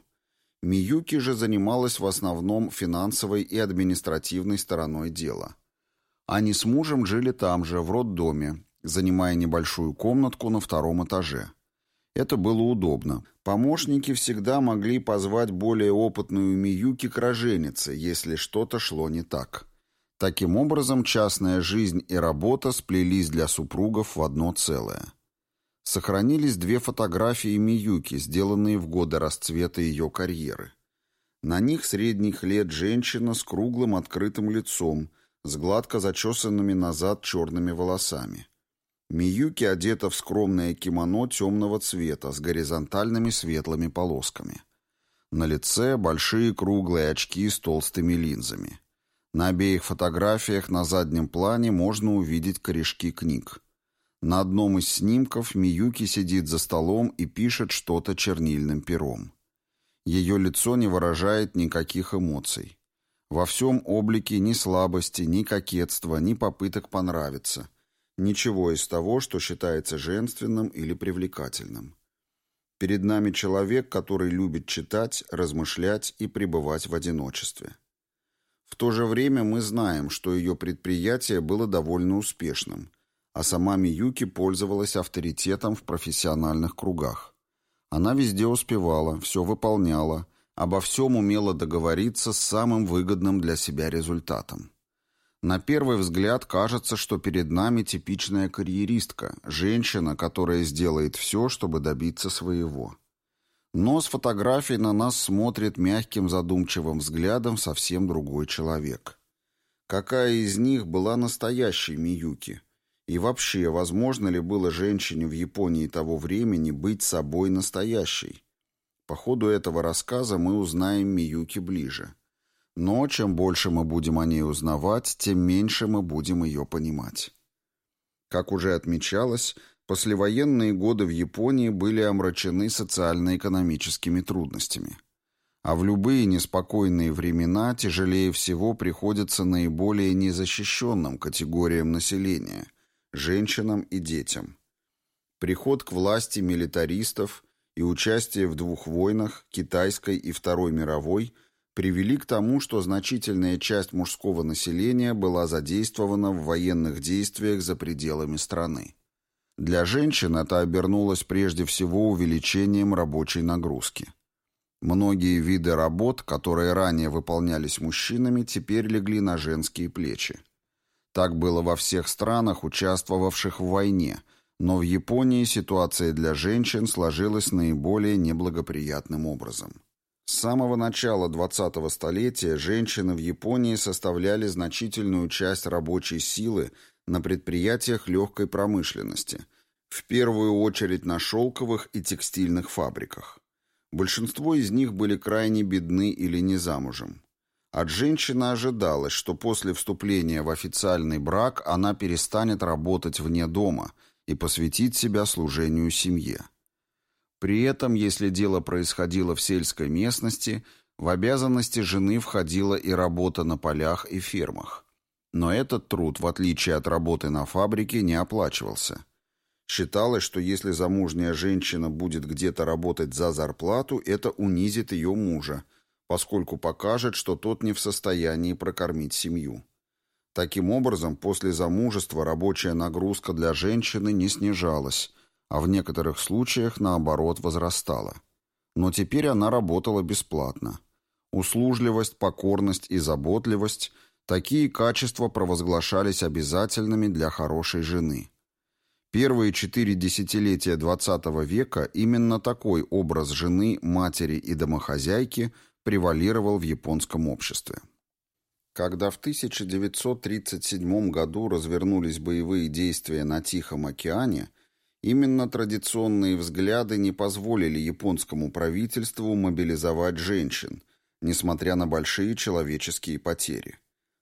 Миюки же занималась в основном финансовой и административной стороной дела. Они с мужем жили там же, в роддоме, занимая небольшую комнатку на втором этаже. Это было удобно. Помощники всегда могли позвать более опытную Миюки к роженице, если что-то шло не так. Таким образом, частная жизнь и работа сплелись для супругов в одно целое. Сохранились две фотографии Миюки, сделанные в годы расцвета ее карьеры. На них средних лет женщина с круглым открытым лицом, с гладко зачесанными назад черными волосами. Миюки одета в скромное кимоно темного цвета с горизонтальными светлыми полосками. На лице большие круглые очки с толстыми линзами. На обеих фотографиях на заднем плане можно увидеть корешки книг. На одном из снимков Миюки сидит за столом и пишет что-то чернильным пером. Ее лицо не выражает никаких эмоций. Во всем облике ни слабости, ни кокетства, ни попыток понравиться. Ничего из того, что считается женственным или привлекательным. Перед нами человек, который любит читать, размышлять и пребывать в одиночестве. В то же время мы знаем, что ее предприятие было довольно успешным, а сама Миюки пользовалась авторитетом в профессиональных кругах. Она везде успевала, все выполняла, обо всем умела договориться с самым выгодным для себя результатом. На первый взгляд кажется, что перед нами типичная карьеристка, женщина, которая сделает все, чтобы добиться своего. Но с фотографий на нас смотрит мягким задумчивым взглядом совсем другой человек. Какая из них была настоящей Миюки? И вообще, возможно ли было женщине в Японии того времени быть собой настоящей? По ходу этого рассказа мы узнаем Миюки ближе. Но чем больше мы будем о ней узнавать, тем меньше мы будем ее понимать. Как уже отмечалось, Послевоенные годы в Японии были омрачены социально-экономическими трудностями. А в любые неспокойные времена тяжелее всего приходится наиболее незащищенным категориям населения – женщинам и детям. Приход к власти милитаристов и участие в двух войнах, Китайской и Второй мировой, привели к тому, что значительная часть мужского населения была задействована в военных действиях за пределами страны. Для женщин это обернулось прежде всего увеличением рабочей нагрузки. Многие виды работ, которые ранее выполнялись мужчинами, теперь легли на женские плечи. Так было во всех странах, участвовавших в войне, но в Японии ситуация для женщин сложилась наиболее неблагоприятным образом. С самого начала 20-го столетия женщины в Японии составляли значительную часть рабочей силы на предприятиях легкой промышленности, в первую очередь на шелковых и текстильных фабриках. Большинство из них были крайне бедны или не замужем. От женщины ожидалось, что после вступления в официальный брак она перестанет работать вне дома и посвятит себя служению семье. При этом, если дело происходило в сельской местности, в обязанности жены входила и работа на полях и фермах. Но этот труд, в отличие от работы на фабрике, не оплачивался. Считалось, что если замужняя женщина будет где-то работать за зарплату, это унизит ее мужа, поскольку покажет, что тот не в состоянии прокормить семью. Таким образом, после замужества рабочая нагрузка для женщины не снижалась, а в некоторых случаях, наоборот, возрастала. Но теперь она работала бесплатно. Услужливость, покорность и заботливость Такие качества провозглашались обязательными для хорошей жены. Первые четыре десятилетия XX века именно такой образ жены, матери и домохозяйки превалировал в японском обществе. Когда в 1937 году развернулись боевые действия на Тихом океане, именно традиционные взгляды не позволили японскому правительству мобилизовать женщин, несмотря на большие человеческие потери.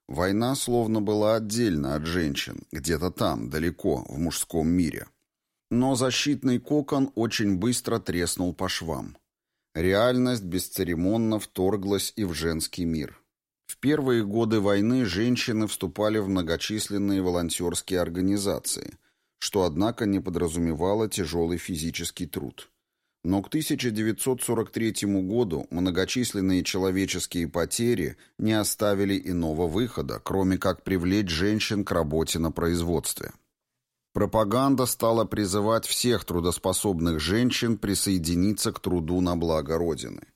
Война словно была отдельно от женщин, где-то там, далеко, в мужском мире. Но защитный кокон очень быстро треснул по швам. Реальность бесцеремонно вторглась и в женский мир. В первые годы войны женщины вступали в многочисленные волонтерские организации, что, однако, не подразумевало тяжелый физический труд. Но к 1943 году многочисленные человеческие потери не оставили иного выхода, кроме как привлечь женщин к работе на производстве. Пропаганда стала призывать всех трудоспособных женщин присоединиться к труду на благо Родины.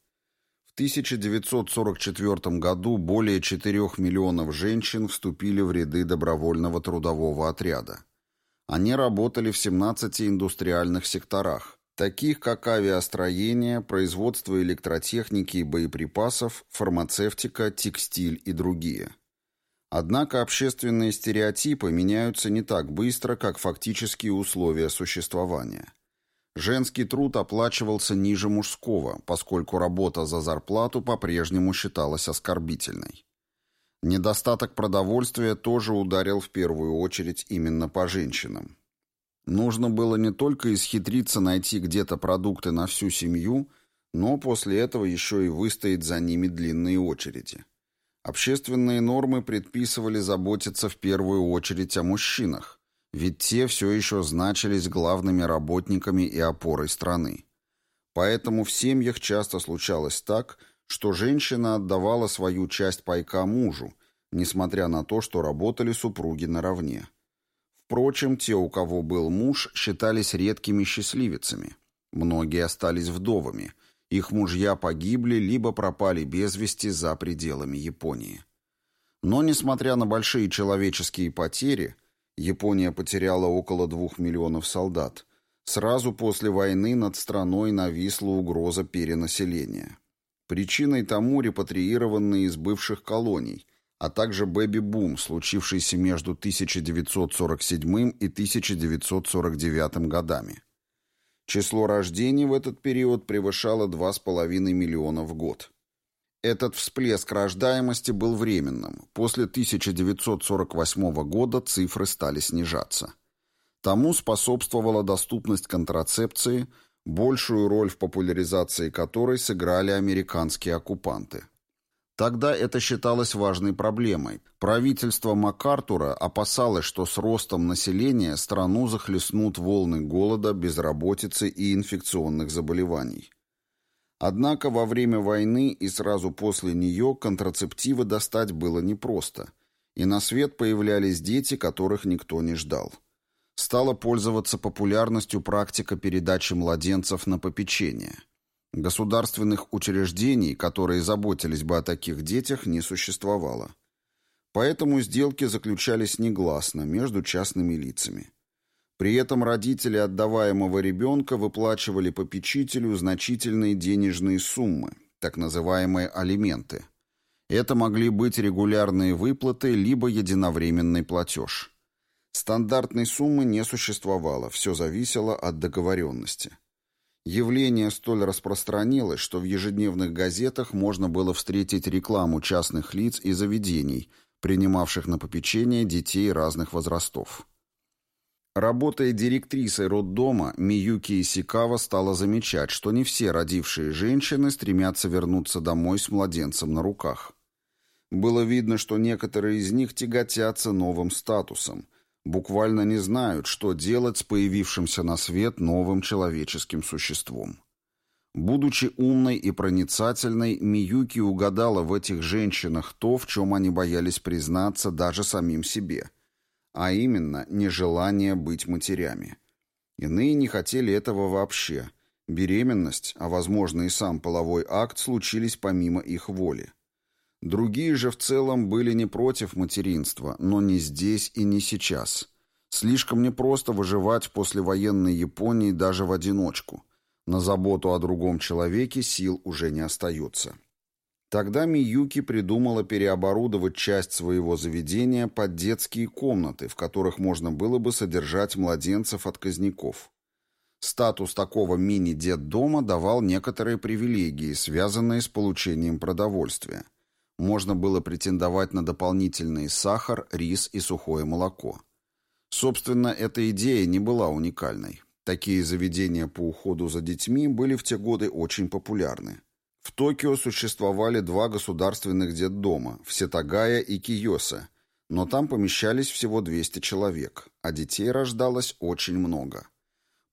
В 1944 году более 4 миллионов женщин вступили в ряды добровольного трудового отряда. Они работали в 17 индустриальных секторах, таких как авиастроение, производство электротехники и боеприпасов, фармацевтика, текстиль и другие. Однако общественные стереотипы меняются не так быстро, как фактические условия существования. Женский труд оплачивался ниже мужского, поскольку работа за зарплату по-прежнему считалась оскорбительной. Недостаток продовольствия тоже ударил в первую очередь именно по женщинам. Нужно было не только исхитриться найти где-то продукты на всю семью, но после этого еще и выстоять за ними длинные очереди. Общественные нормы предписывали заботиться в первую очередь о мужчинах, ведь те все еще значились главными работниками и опорой страны. Поэтому в семьях часто случалось так, что женщина отдавала свою часть пайка мужу, несмотря на то, что работали супруги наравне. Впрочем, те, у кого был муж, считались редкими счастливицами. Многие остались вдовами. Их мужья погибли либо пропали без вести за пределами Японии. Но, несмотря на большие человеческие потери, Япония потеряла около двух миллионов солдат, сразу после войны над страной нависла угроза перенаселения. Причиной тому репатриированные из бывших колоний – а также бэби-бум, случившийся между 1947 и 1949 годами. Число рождений в этот период превышало 2,5 миллиона в год. Этот всплеск рождаемости был временным. После 1948 года цифры стали снижаться. Тому способствовала доступность контрацепции, большую роль в популяризации которой сыграли американские оккупанты. Тогда это считалось важной проблемой. Правительство МакАртура опасалось, что с ростом населения страну захлестнут волны голода, безработицы и инфекционных заболеваний. Однако во время войны и сразу после нее контрацептивы достать было непросто, и на свет появлялись дети, которых никто не ждал. Стала пользоваться популярностью практика передачи младенцев на попечение – Государственных учреждений, которые заботились бы о таких детях, не существовало. Поэтому сделки заключались негласно между частными лицами. При этом родители отдаваемого ребенка выплачивали попечителю значительные денежные суммы, так называемые алименты. Это могли быть регулярные выплаты, либо единовременный платеж. Стандартной суммы не существовало, все зависело от договоренности. Явление столь распространилось, что в ежедневных газетах можно было встретить рекламу частных лиц и заведений, принимавших на попечение детей разных возрастов. Работая директрисой роддома, Миюки Исикава стала замечать, что не все родившие женщины стремятся вернуться домой с младенцем на руках. Было видно, что некоторые из них тяготятся новым статусом, буквально не знают, что делать с появившимся на свет новым человеческим существом. Будучи умной и проницательной, Миюки угадала в этих женщинах то, в чем они боялись признаться даже самим себе, а именно нежелание быть матерями. Иные не хотели этого вообще. Беременность, а возможно и сам половой акт случились помимо их воли. Другие же в целом были не против материнства, но не здесь и не сейчас. Слишком непросто выживать в послевоенной Японии даже в одиночку. На заботу о другом человеке сил уже не остается. Тогда Миюки придумала переоборудовать часть своего заведения под детские комнаты, в которых можно было бы содержать младенцев-отказников. Статус такого мини-детдома давал некоторые привилегии, связанные с получением продовольствия. Можно было претендовать на дополнительный сахар, рис и сухое молоко. Собственно, эта идея не была уникальной. Такие заведения по уходу за детьми были в те годы очень популярны. В Токио существовали два государственных детдома – Всетагая и Киоса, но там помещались всего 200 человек, а детей рождалось очень много.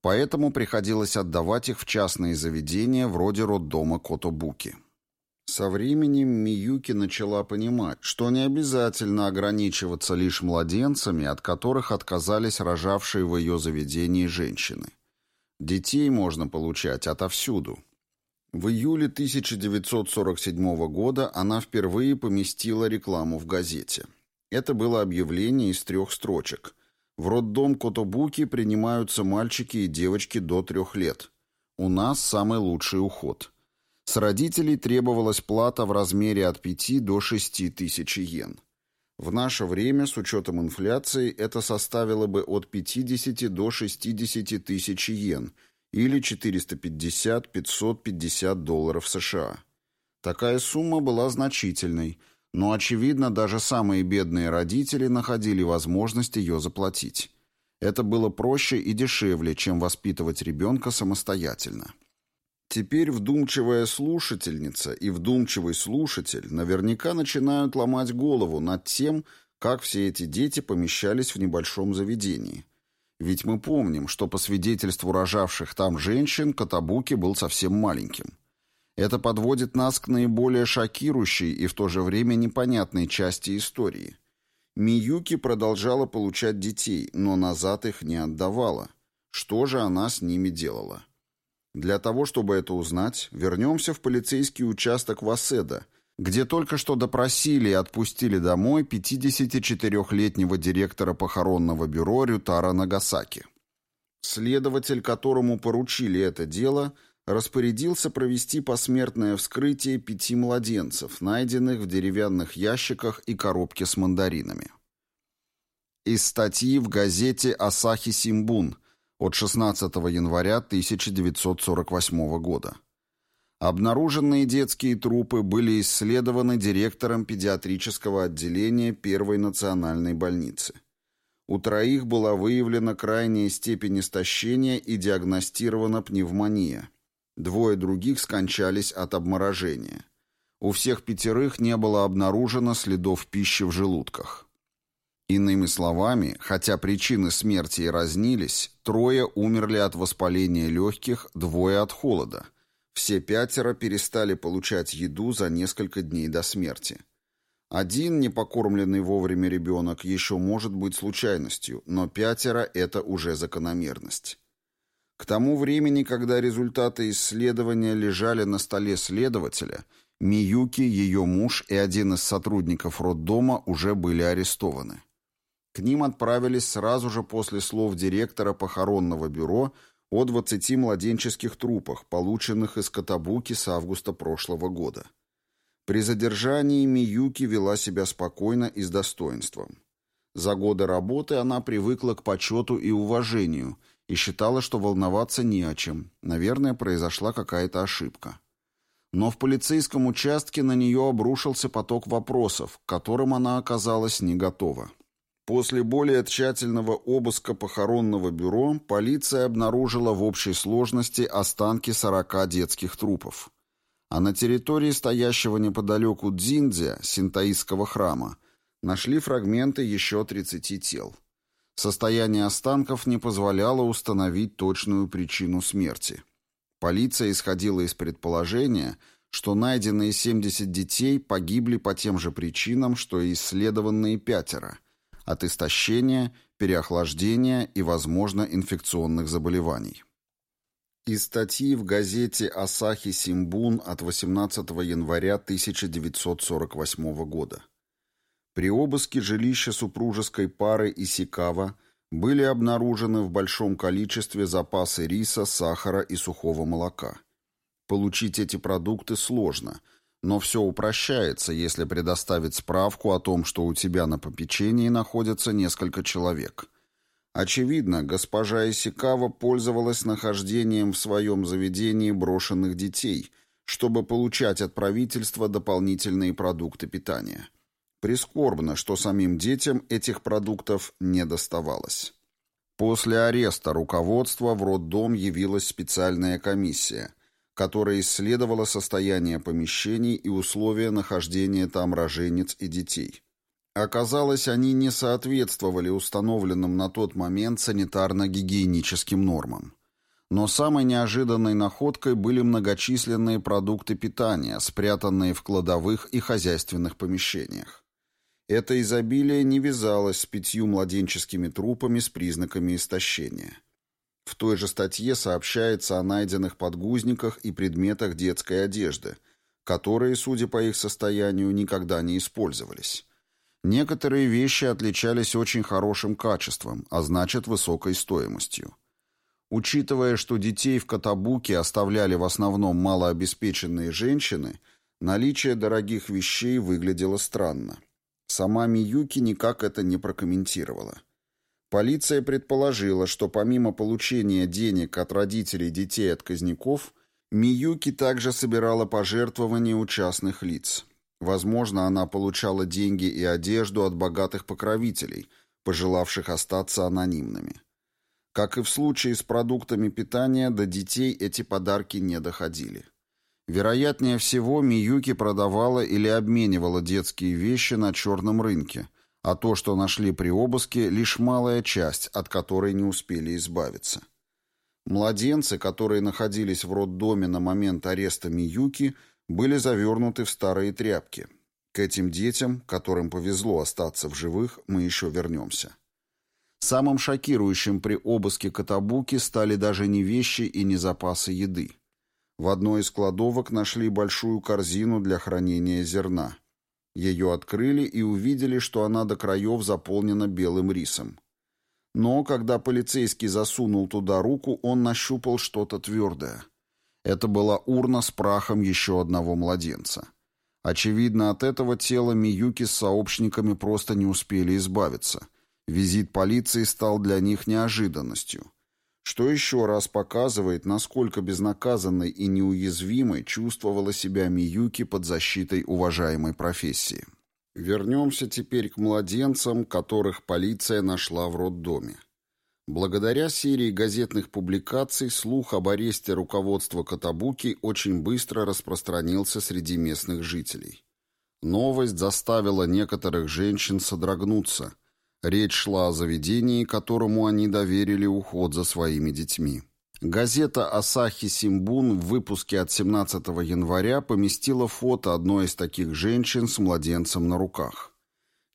Поэтому приходилось отдавать их в частные заведения вроде роддома Котобуки. Со временем Миюки начала понимать, что не обязательно ограничиваться лишь младенцами, от которых отказались рожавшие в ее заведении женщины. Детей можно получать отовсюду. В июле 1947 года она впервые поместила рекламу в газете. Это было объявление из трех строчек. В роддом Котобуки принимаются мальчики и девочки до трех лет. У нас самый лучший уход. С родителей требовалась плата в размере от 5 до 6 тысяч йен. В наше время, с учетом инфляции, это составило бы от 50 до 60 тысяч йен или 450-550 долларов США. Такая сумма была значительной, но, очевидно, даже самые бедные родители находили возможность ее заплатить. Это было проще и дешевле, чем воспитывать ребенка самостоятельно. Теперь вдумчивая слушательница и вдумчивый слушатель наверняка начинают ломать голову над тем, как все эти дети помещались в небольшом заведении. Ведь мы помним, что по свидетельству рожавших там женщин Катабуки был совсем маленьким. Это подводит нас к наиболее шокирующей и в то же время непонятной части истории. Миюки продолжала получать детей, но назад их не отдавала. Что же она с ними делала? Для того, чтобы это узнать, вернемся в полицейский участок Васеда, где только что допросили и отпустили домой 54-летнего директора похоронного бюро Рютара Нагасаки. Следователь, которому поручили это дело, распорядился провести посмертное вскрытие пяти младенцев, найденных в деревянных ящиках и коробке с мандаринами. Из статьи в газете «Асахи Симбун» от 16 января 1948 года. Обнаруженные детские трупы были исследованы директором педиатрического отделения Первой национальной больницы. У троих была выявлена крайняя степень истощения и диагностирована пневмония. Двое других скончались от обморожения. У всех пятерых не было обнаружено следов пищи в желудках. Иными словами, хотя причины смерти и разнились, трое умерли от воспаления легких, двое от холода. Все пятеро перестали получать еду за несколько дней до смерти. Один непокормленный вовремя ребенок еще может быть случайностью, но пятеро – это уже закономерность. К тому времени, когда результаты исследования лежали на столе следователя, Миюки, ее муж и один из сотрудников роддома уже были арестованы. К ним отправились сразу же после слов директора похоронного бюро о 20 младенческих трупах, полученных из Катабуки с августа прошлого года. При задержании Миюки вела себя спокойно и с достоинством. За годы работы она привыкла к почету и уважению и считала, что волноваться не о чем. Наверное, произошла какая-то ошибка. Но в полицейском участке на нее обрушился поток вопросов, к которым она оказалась не готова. После более тщательного обыска похоронного бюро полиция обнаружила в общей сложности останки 40 детских трупов. А на территории стоящего неподалеку Дзиндзя, синтаистского храма, нашли фрагменты еще 30 тел. Состояние останков не позволяло установить точную причину смерти. Полиция исходила из предположения, что найденные 70 детей погибли по тем же причинам, что и исследованные пятеро – от истощения, переохлаждения и, возможно, инфекционных заболеваний. Из статьи в газете «Асахи Симбун» от 18 января 1948 года. При обыске жилища супружеской пары Исикава были обнаружены в большом количестве запасы риса, сахара и сухого молока. Получить эти продукты сложно, но все упрощается, если предоставить справку о том, что у тебя на попечении находится несколько человек. Очевидно, госпожа Исикава пользовалась нахождением в своем заведении брошенных детей, чтобы получать от правительства дополнительные продукты питания. Прискорбно, что самим детям этих продуктов не доставалось. После ареста руководства в роддом явилась специальная комиссия, которая исследовала состояние помещений и условия нахождения там роженец и детей. Оказалось, они не соответствовали установленным на тот момент санитарно-гигиеническим нормам. Но самой неожиданной находкой были многочисленные продукты питания, спрятанные в кладовых и хозяйственных помещениях. Это изобилие не вязалось с пятью младенческими трупами с признаками истощения. В той же статье сообщается о найденных подгузниках и предметах детской одежды, которые, судя по их состоянию, никогда не использовались. Некоторые вещи отличались очень хорошим качеством, а значит высокой стоимостью. Учитывая, что детей в Катабуке оставляли в основном малообеспеченные женщины, наличие дорогих вещей выглядело странно. Сама Миюки никак это не прокомментировала. Полиция предположила, что помимо получения денег от родителей детей отказников, Миюки также собирала пожертвования у частных лиц. Возможно, она получала деньги и одежду от богатых покровителей, пожелавших остаться анонимными. Как и в случае с продуктами питания, до детей эти подарки не доходили. Вероятнее всего, Миюки продавала или обменивала детские вещи на черном рынке, а то, что нашли при обыске, лишь малая часть, от которой не успели избавиться. Младенцы, которые находились в роддоме на момент ареста Миюки – были завернуты в старые тряпки. К этим детям, которым повезло остаться в живых, мы еще вернемся. Самым шокирующим при обыске Катабуки стали даже не вещи и не запасы еды. В одной из кладовок нашли большую корзину для хранения зерна. Ее открыли и увидели, что она до краев заполнена белым рисом. Но когда полицейский засунул туда руку, он нащупал что-то твердое. Это была урна с прахом еще одного младенца. Очевидно, от этого тела Миюки с сообщниками просто не успели избавиться. Визит полиции стал для них неожиданностью. Что еще раз показывает, насколько безнаказанной и неуязвимой чувствовала себя Миюки под защитой уважаемой профессии. Вернемся теперь к младенцам, которых полиция нашла в роддоме. Благодаря серии газетных публикаций слух об аресте руководства Катабуки очень быстро распространился среди местных жителей. Новость заставила некоторых женщин содрогнуться. Речь шла о заведении, которому они доверили уход за своими детьми. Газета «Асахи Симбун» в выпуске от 17 января поместила фото одной из таких женщин с младенцем на руках.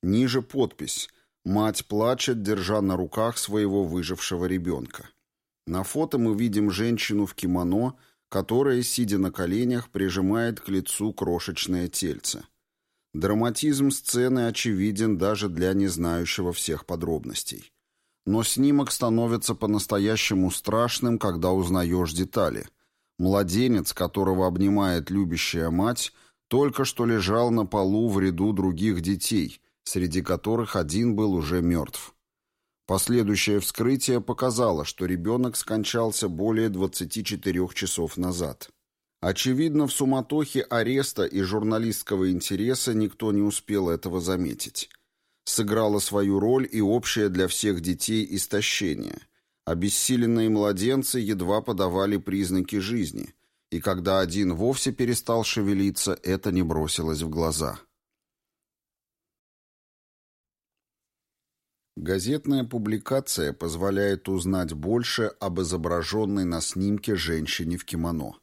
Ниже подпись Мать плачет, держа на руках своего выжившего ребенка. На фото мы видим женщину в кимоно, которая, сидя на коленях, прижимает к лицу крошечное тельце. Драматизм сцены очевиден даже для незнающего всех подробностей. Но снимок становится по-настоящему страшным, когда узнаешь детали. Младенец, которого обнимает любящая мать, только что лежал на полу в ряду других детей – среди которых один был уже мертв. Последующее вскрытие показало, что ребенок скончался более 24 часов назад. Очевидно, в суматохе ареста и журналистского интереса никто не успел этого заметить. Сыграло свою роль и общее для всех детей истощение. Обессиленные младенцы едва подавали признаки жизни, и когда один вовсе перестал шевелиться, это не бросилось в глаза. Газетная публикация позволяет узнать больше об изображенной на снимке женщине в кимоно.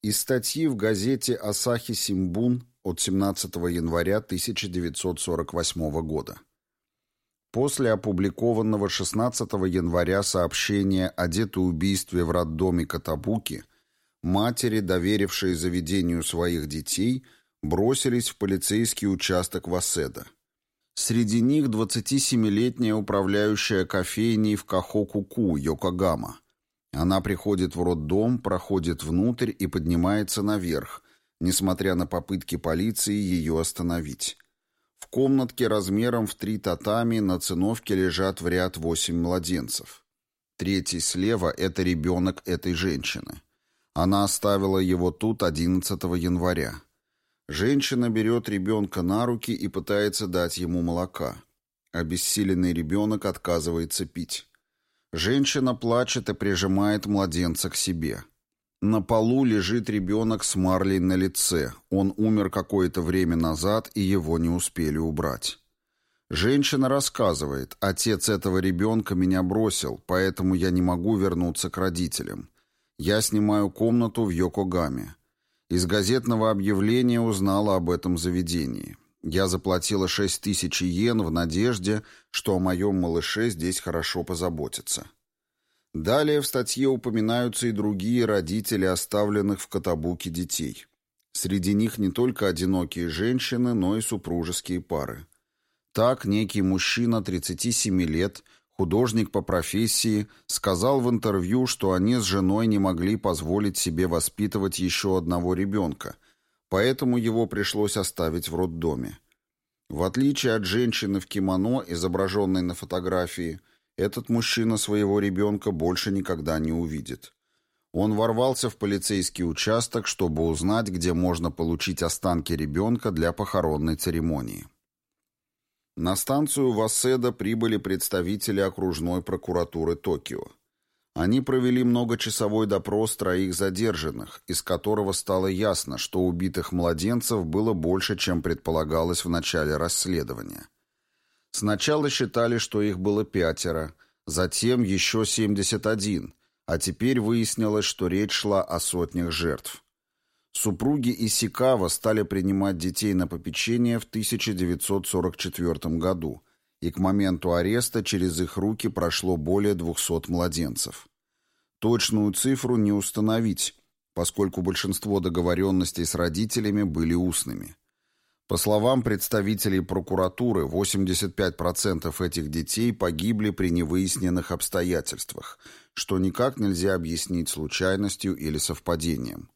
Из статьи в газете «Асахи Симбун» от 17 января 1948 года. После опубликованного 16 января сообщения о детоубийстве в роддоме Катабуки, матери, доверившие заведению своих детей, бросились в полицейский участок Васеда. Среди них 27-летняя управляющая кофейней в Кахокуку, Йокогама. Она приходит в роддом, проходит внутрь и поднимается наверх, несмотря на попытки полиции ее остановить. В комнатке размером в три татами на циновке лежат в ряд восемь младенцев. Третий слева – это ребенок этой женщины. Она оставила его тут 11 января. Женщина берет ребенка на руки и пытается дать ему молока. Обессиленный ребенок отказывается пить. Женщина плачет и прижимает младенца к себе. На полу лежит ребенок с марлей на лице. Он умер какое-то время назад, и его не успели убрать. Женщина рассказывает, отец этого ребенка меня бросил, поэтому я не могу вернуться к родителям. Я снимаю комнату в Йокогаме. Из газетного объявления узнала об этом заведении. Я заплатила 6 тысяч йен в надежде, что о моем малыше здесь хорошо позаботятся. Далее в статье упоминаются и другие родители оставленных в Катабуке детей. Среди них не только одинокие женщины, но и супружеские пары. Так некий мужчина 37 лет, художник по профессии, сказал в интервью, что они с женой не могли позволить себе воспитывать еще одного ребенка, поэтому его пришлось оставить в роддоме. В отличие от женщины в кимоно, изображенной на фотографии, этот мужчина своего ребенка больше никогда не увидит. Он ворвался в полицейский участок, чтобы узнать, где можно получить останки ребенка для похоронной церемонии. На станцию Васеда прибыли представители окружной прокуратуры Токио. Они провели многочасовой допрос троих задержанных, из которого стало ясно, что убитых младенцев было больше, чем предполагалось в начале расследования. Сначала считали, что их было пятеро, затем еще 71, а теперь выяснилось, что речь шла о сотнях жертв. Супруги Исикава стали принимать детей на попечение в 1944 году, и к моменту ареста через их руки прошло более 200 младенцев. Точную цифру не установить, поскольку большинство договоренностей с родителями были устными. По словам представителей прокуратуры, 85% этих детей погибли при невыясненных обстоятельствах, что никак нельзя объяснить случайностью или совпадением.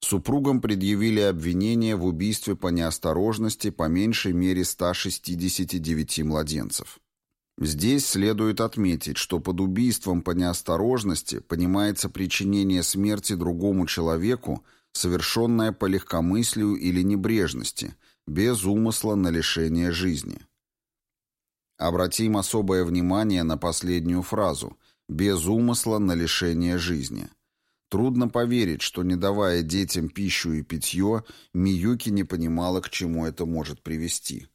Супругам предъявили обвинение в убийстве по неосторожности по меньшей мере 169 младенцев. Здесь следует отметить, что под убийством по неосторожности понимается причинение смерти другому человеку, совершенное по легкомыслию или небрежности – без умысла на лишение жизни. Обратим особое внимание на последнюю фразу «без умысла на лишение жизни». Трудно поверить, что, не давая детям пищу и питье, Миюки не понимала, к чему это может привести.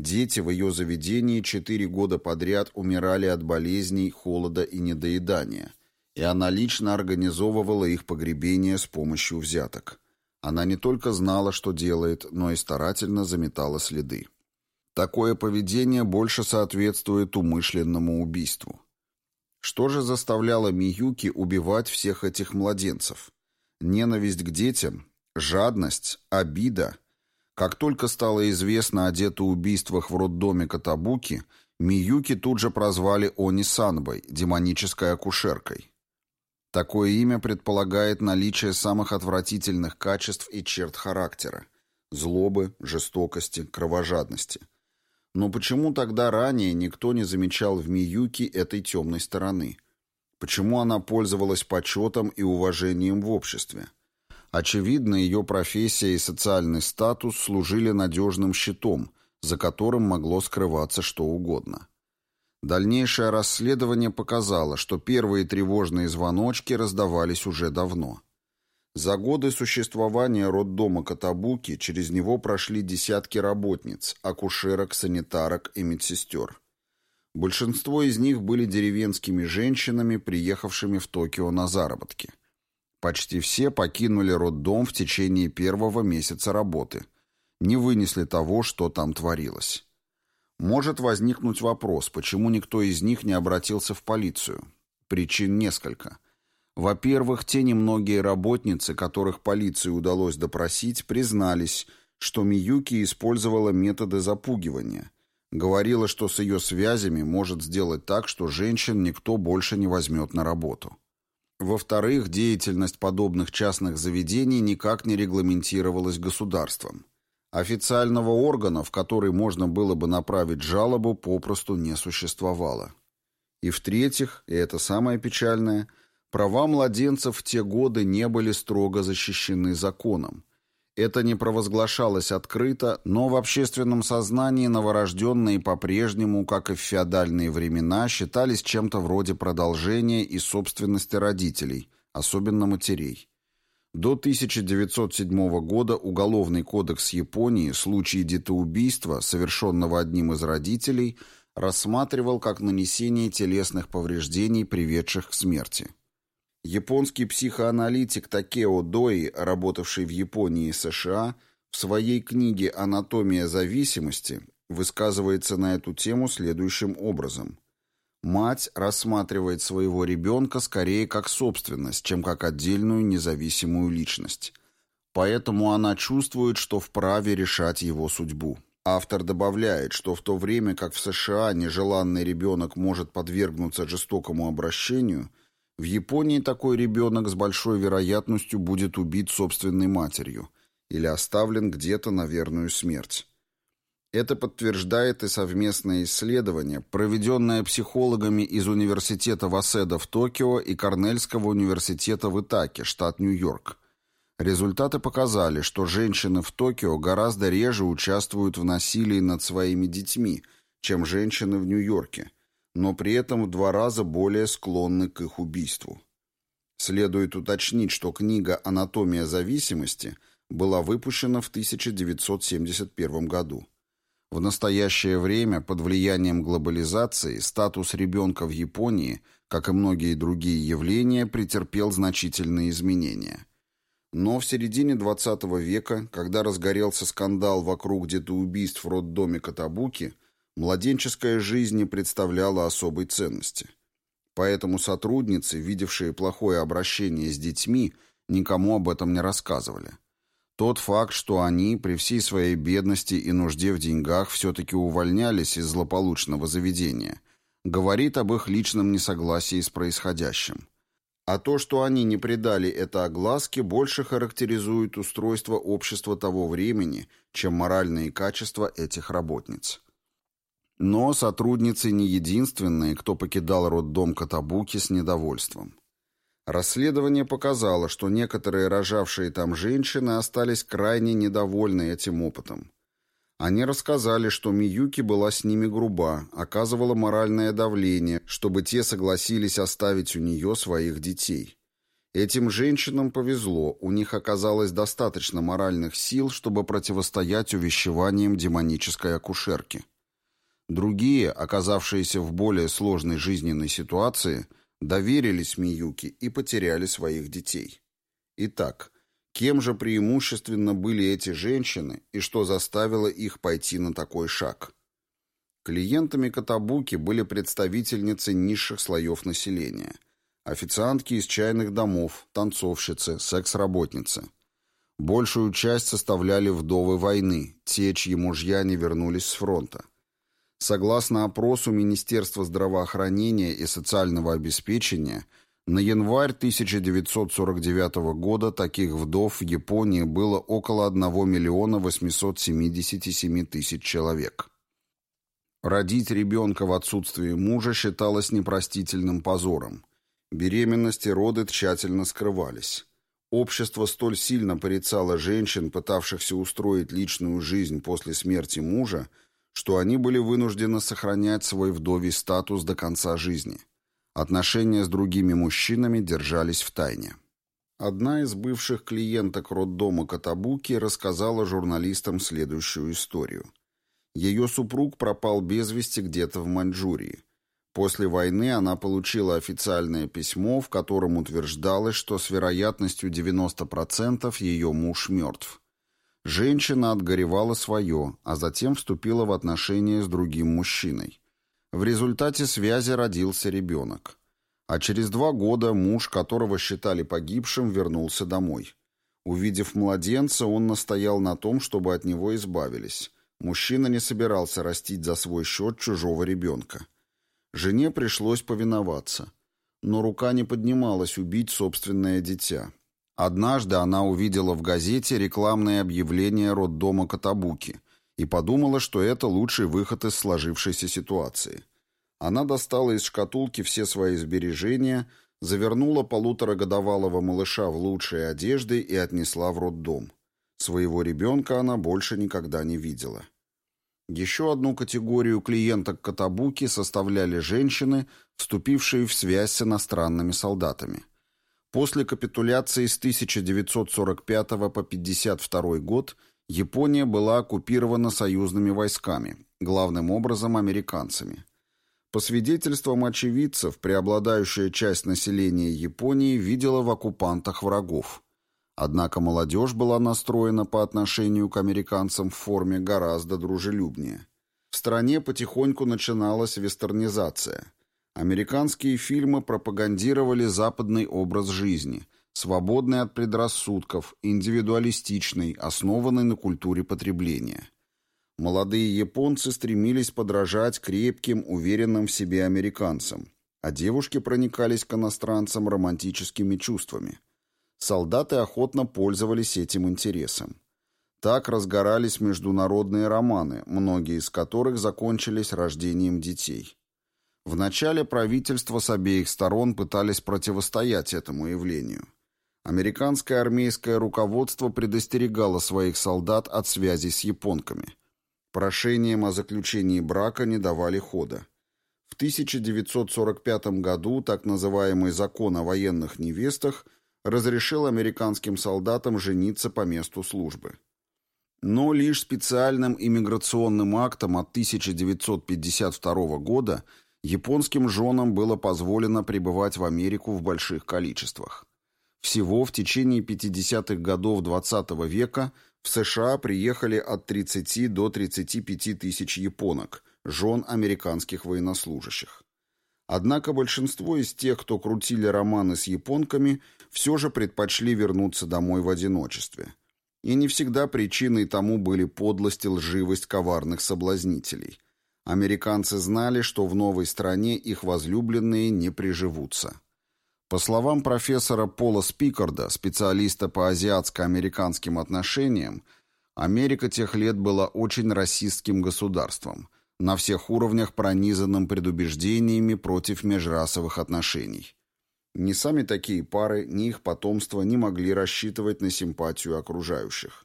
Дети в ее заведении четыре года подряд умирали от болезней, холода и недоедания, и она лично организовывала их погребение с помощью взяток. Она не только знала, что делает, но и старательно заметала следы. Такое поведение больше соответствует умышленному убийству. Что же заставляло Миюки убивать всех этих младенцев? Ненависть к детям? Жадность? Обида? Как только стало известно о детоубийствах в роддоме Катабуки, Миюки тут же прозвали Они Санбой, демонической акушеркой. Такое имя предполагает наличие самых отвратительных качеств и черт характера – злобы, жестокости, кровожадности. Но почему тогда ранее никто не замечал в Миюки этой темной стороны? Почему она пользовалась почетом и уважением в обществе? Очевидно, ее профессия и социальный статус служили надежным щитом, за которым могло скрываться что угодно. Дальнейшее расследование показало, что первые тревожные звоночки раздавались уже давно. За годы существования роддома Катабуки через него прошли десятки работниц, акушерок, санитарок и медсестер. Большинство из них были деревенскими женщинами, приехавшими в Токио на заработки. Почти все покинули роддом в течение первого месяца работы. Не вынесли того, что там творилось. Может возникнуть вопрос, почему никто из них не обратился в полицию. Причин несколько. Во-первых, те немногие работницы, которых полиции удалось допросить, признались, что Миюки использовала методы запугивания. Говорила, что с ее связями может сделать так, что женщин никто больше не возьмет на работу. Во-вторых, деятельность подобных частных заведений никак не регламентировалась государством. Официального органа, в который можно было бы направить жалобу, попросту не существовало. И в-третьих, и это самое печальное, права младенцев в те годы не были строго защищены законом. Это не провозглашалось открыто, но в общественном сознании новорожденные по-прежнему, как и в феодальные времена, считались чем-то вроде продолжения и собственности родителей, особенно матерей. До 1907 года Уголовный кодекс Японии случаи детоубийства, совершенного одним из родителей, рассматривал как нанесение телесных повреждений, приведших к смерти. Японский психоаналитик Такео Дои, работавший в Японии и США, в своей книге «Анатомия зависимости» высказывается на эту тему следующим образом – Мать рассматривает своего ребенка скорее как собственность, чем как отдельную независимую личность. Поэтому она чувствует, что вправе решать его судьбу. Автор добавляет, что в то время как в США нежеланный ребенок может подвергнуться жестокому обращению, в Японии такой ребенок с большой вероятностью будет убит собственной матерью или оставлен где-то на верную смерть. Это подтверждает и совместное исследование, проведенное психологами из Университета Васеда в Токио и Корнельского университета в Итаке, штат Нью-Йорк. Результаты показали, что женщины в Токио гораздо реже участвуют в насилии над своими детьми, чем женщины в Нью-Йорке, но при этом в два раза более склонны к их убийству. Следует уточнить, что книга «Анатомия зависимости» была выпущена в 1971 году. В настоящее время под влиянием глобализации статус ребенка в Японии, как и многие другие явления, претерпел значительные изменения. Но в середине XX века, когда разгорелся скандал вокруг детоубийств в роддоме Катабуки, младенческая жизнь не представляла особой ценности. Поэтому сотрудницы, видевшие плохое обращение с детьми, никому об этом не рассказывали. Тот факт, что они при всей своей бедности и нужде в деньгах все-таки увольнялись из злополучного заведения, говорит об их личном несогласии с происходящим. А то, что они не придали это огласке, больше характеризует устройство общества того времени, чем моральные качества этих работниц. Но сотрудницы не единственные, кто покидал роддом Катабуки с недовольством. Расследование показало, что некоторые рожавшие там женщины остались крайне недовольны этим опытом. Они рассказали, что Миюки была с ними груба, оказывала моральное давление, чтобы те согласились оставить у нее своих детей. Этим женщинам повезло, у них оказалось достаточно моральных сил, чтобы противостоять увещеваниям демонической акушерки. Другие, оказавшиеся в более сложной жизненной ситуации – доверились Миюки и потеряли своих детей. Итак, кем же преимущественно были эти женщины и что заставило их пойти на такой шаг? Клиентами Катабуки были представительницы низших слоев населения, официантки из чайных домов, танцовщицы, секс-работницы. Большую часть составляли вдовы войны, те, чьи мужья не вернулись с фронта. Согласно опросу Министерства здравоохранения и социального обеспечения, на январь 1949 года таких вдов в Японии было около 1 миллиона 877 тысяч человек. Родить ребенка в отсутствии мужа считалось непростительным позором. Беременности роды тщательно скрывались. Общество столь сильно порицало женщин, пытавшихся устроить личную жизнь после смерти мужа, что они были вынуждены сохранять свой вдовий статус до конца жизни. Отношения с другими мужчинами держались в тайне. Одна из бывших клиенток роддома Катабуки рассказала журналистам следующую историю. Ее супруг пропал без вести где-то в Маньчжурии. После войны она получила официальное письмо, в котором утверждалось, что с вероятностью 90% ее муж мертв. Женщина отгоревала свое, а затем вступила в отношения с другим мужчиной. В результате связи родился ребенок. А через два года муж, которого считали погибшим, вернулся домой. Увидев младенца, он настоял на том, чтобы от него избавились. Мужчина не собирался растить за свой счет чужого ребенка. Жене пришлось повиноваться. Но рука не поднималась убить собственное дитя. Однажды она увидела в газете рекламное объявление роддома Катабуки и подумала, что это лучший выход из сложившейся ситуации. Она достала из шкатулки все свои сбережения, завернула полуторагодовалого малыша в лучшие одежды и отнесла в роддом. Своего ребенка она больше никогда не видела. Еще одну категорию клиенток Катабуки составляли женщины, вступившие в связь с иностранными солдатами. После капитуляции с 1945 по 1952 год Япония была оккупирована союзными войсками, главным образом американцами. По свидетельствам очевидцев, преобладающая часть населения Японии видела в оккупантах врагов. Однако молодежь была настроена по отношению к американцам в форме гораздо дружелюбнее. В стране потихоньку начиналась вестернизация. Американские фильмы пропагандировали западный образ жизни, свободный от предрассудков, индивидуалистичный, основанный на культуре потребления. Молодые японцы стремились подражать крепким, уверенным в себе американцам, а девушки проникались к иностранцам романтическими чувствами. Солдаты охотно пользовались этим интересом. Так разгорались международные романы, многие из которых закончились рождением детей. Вначале правительства с обеих сторон пытались противостоять этому явлению. Американское армейское руководство предостерегало своих солдат от связи с японками – Прошениям о заключении брака не давали хода. В 1945 году так называемый «закон о военных невестах» разрешил американским солдатам жениться по месту службы. Но лишь специальным иммиграционным актом от 1952 года японским женам было позволено пребывать в Америку в больших количествах. Всего в течение 50-х годов XX -го века – в США приехали от 30 до 35 тысяч японок, жен американских военнослужащих. Однако большинство из тех, кто крутили романы с японками, все же предпочли вернуться домой в одиночестве. И не всегда причиной тому были подлость и лживость коварных соблазнителей. Американцы знали, что в новой стране их возлюбленные не приживутся. По словам профессора Пола Спикарда, специалиста по азиатско-американским отношениям, Америка тех лет была очень расистским государством, на всех уровнях пронизанным предубеждениями против межрасовых отношений. Ни сами такие пары, ни их потомство не могли рассчитывать на симпатию окружающих.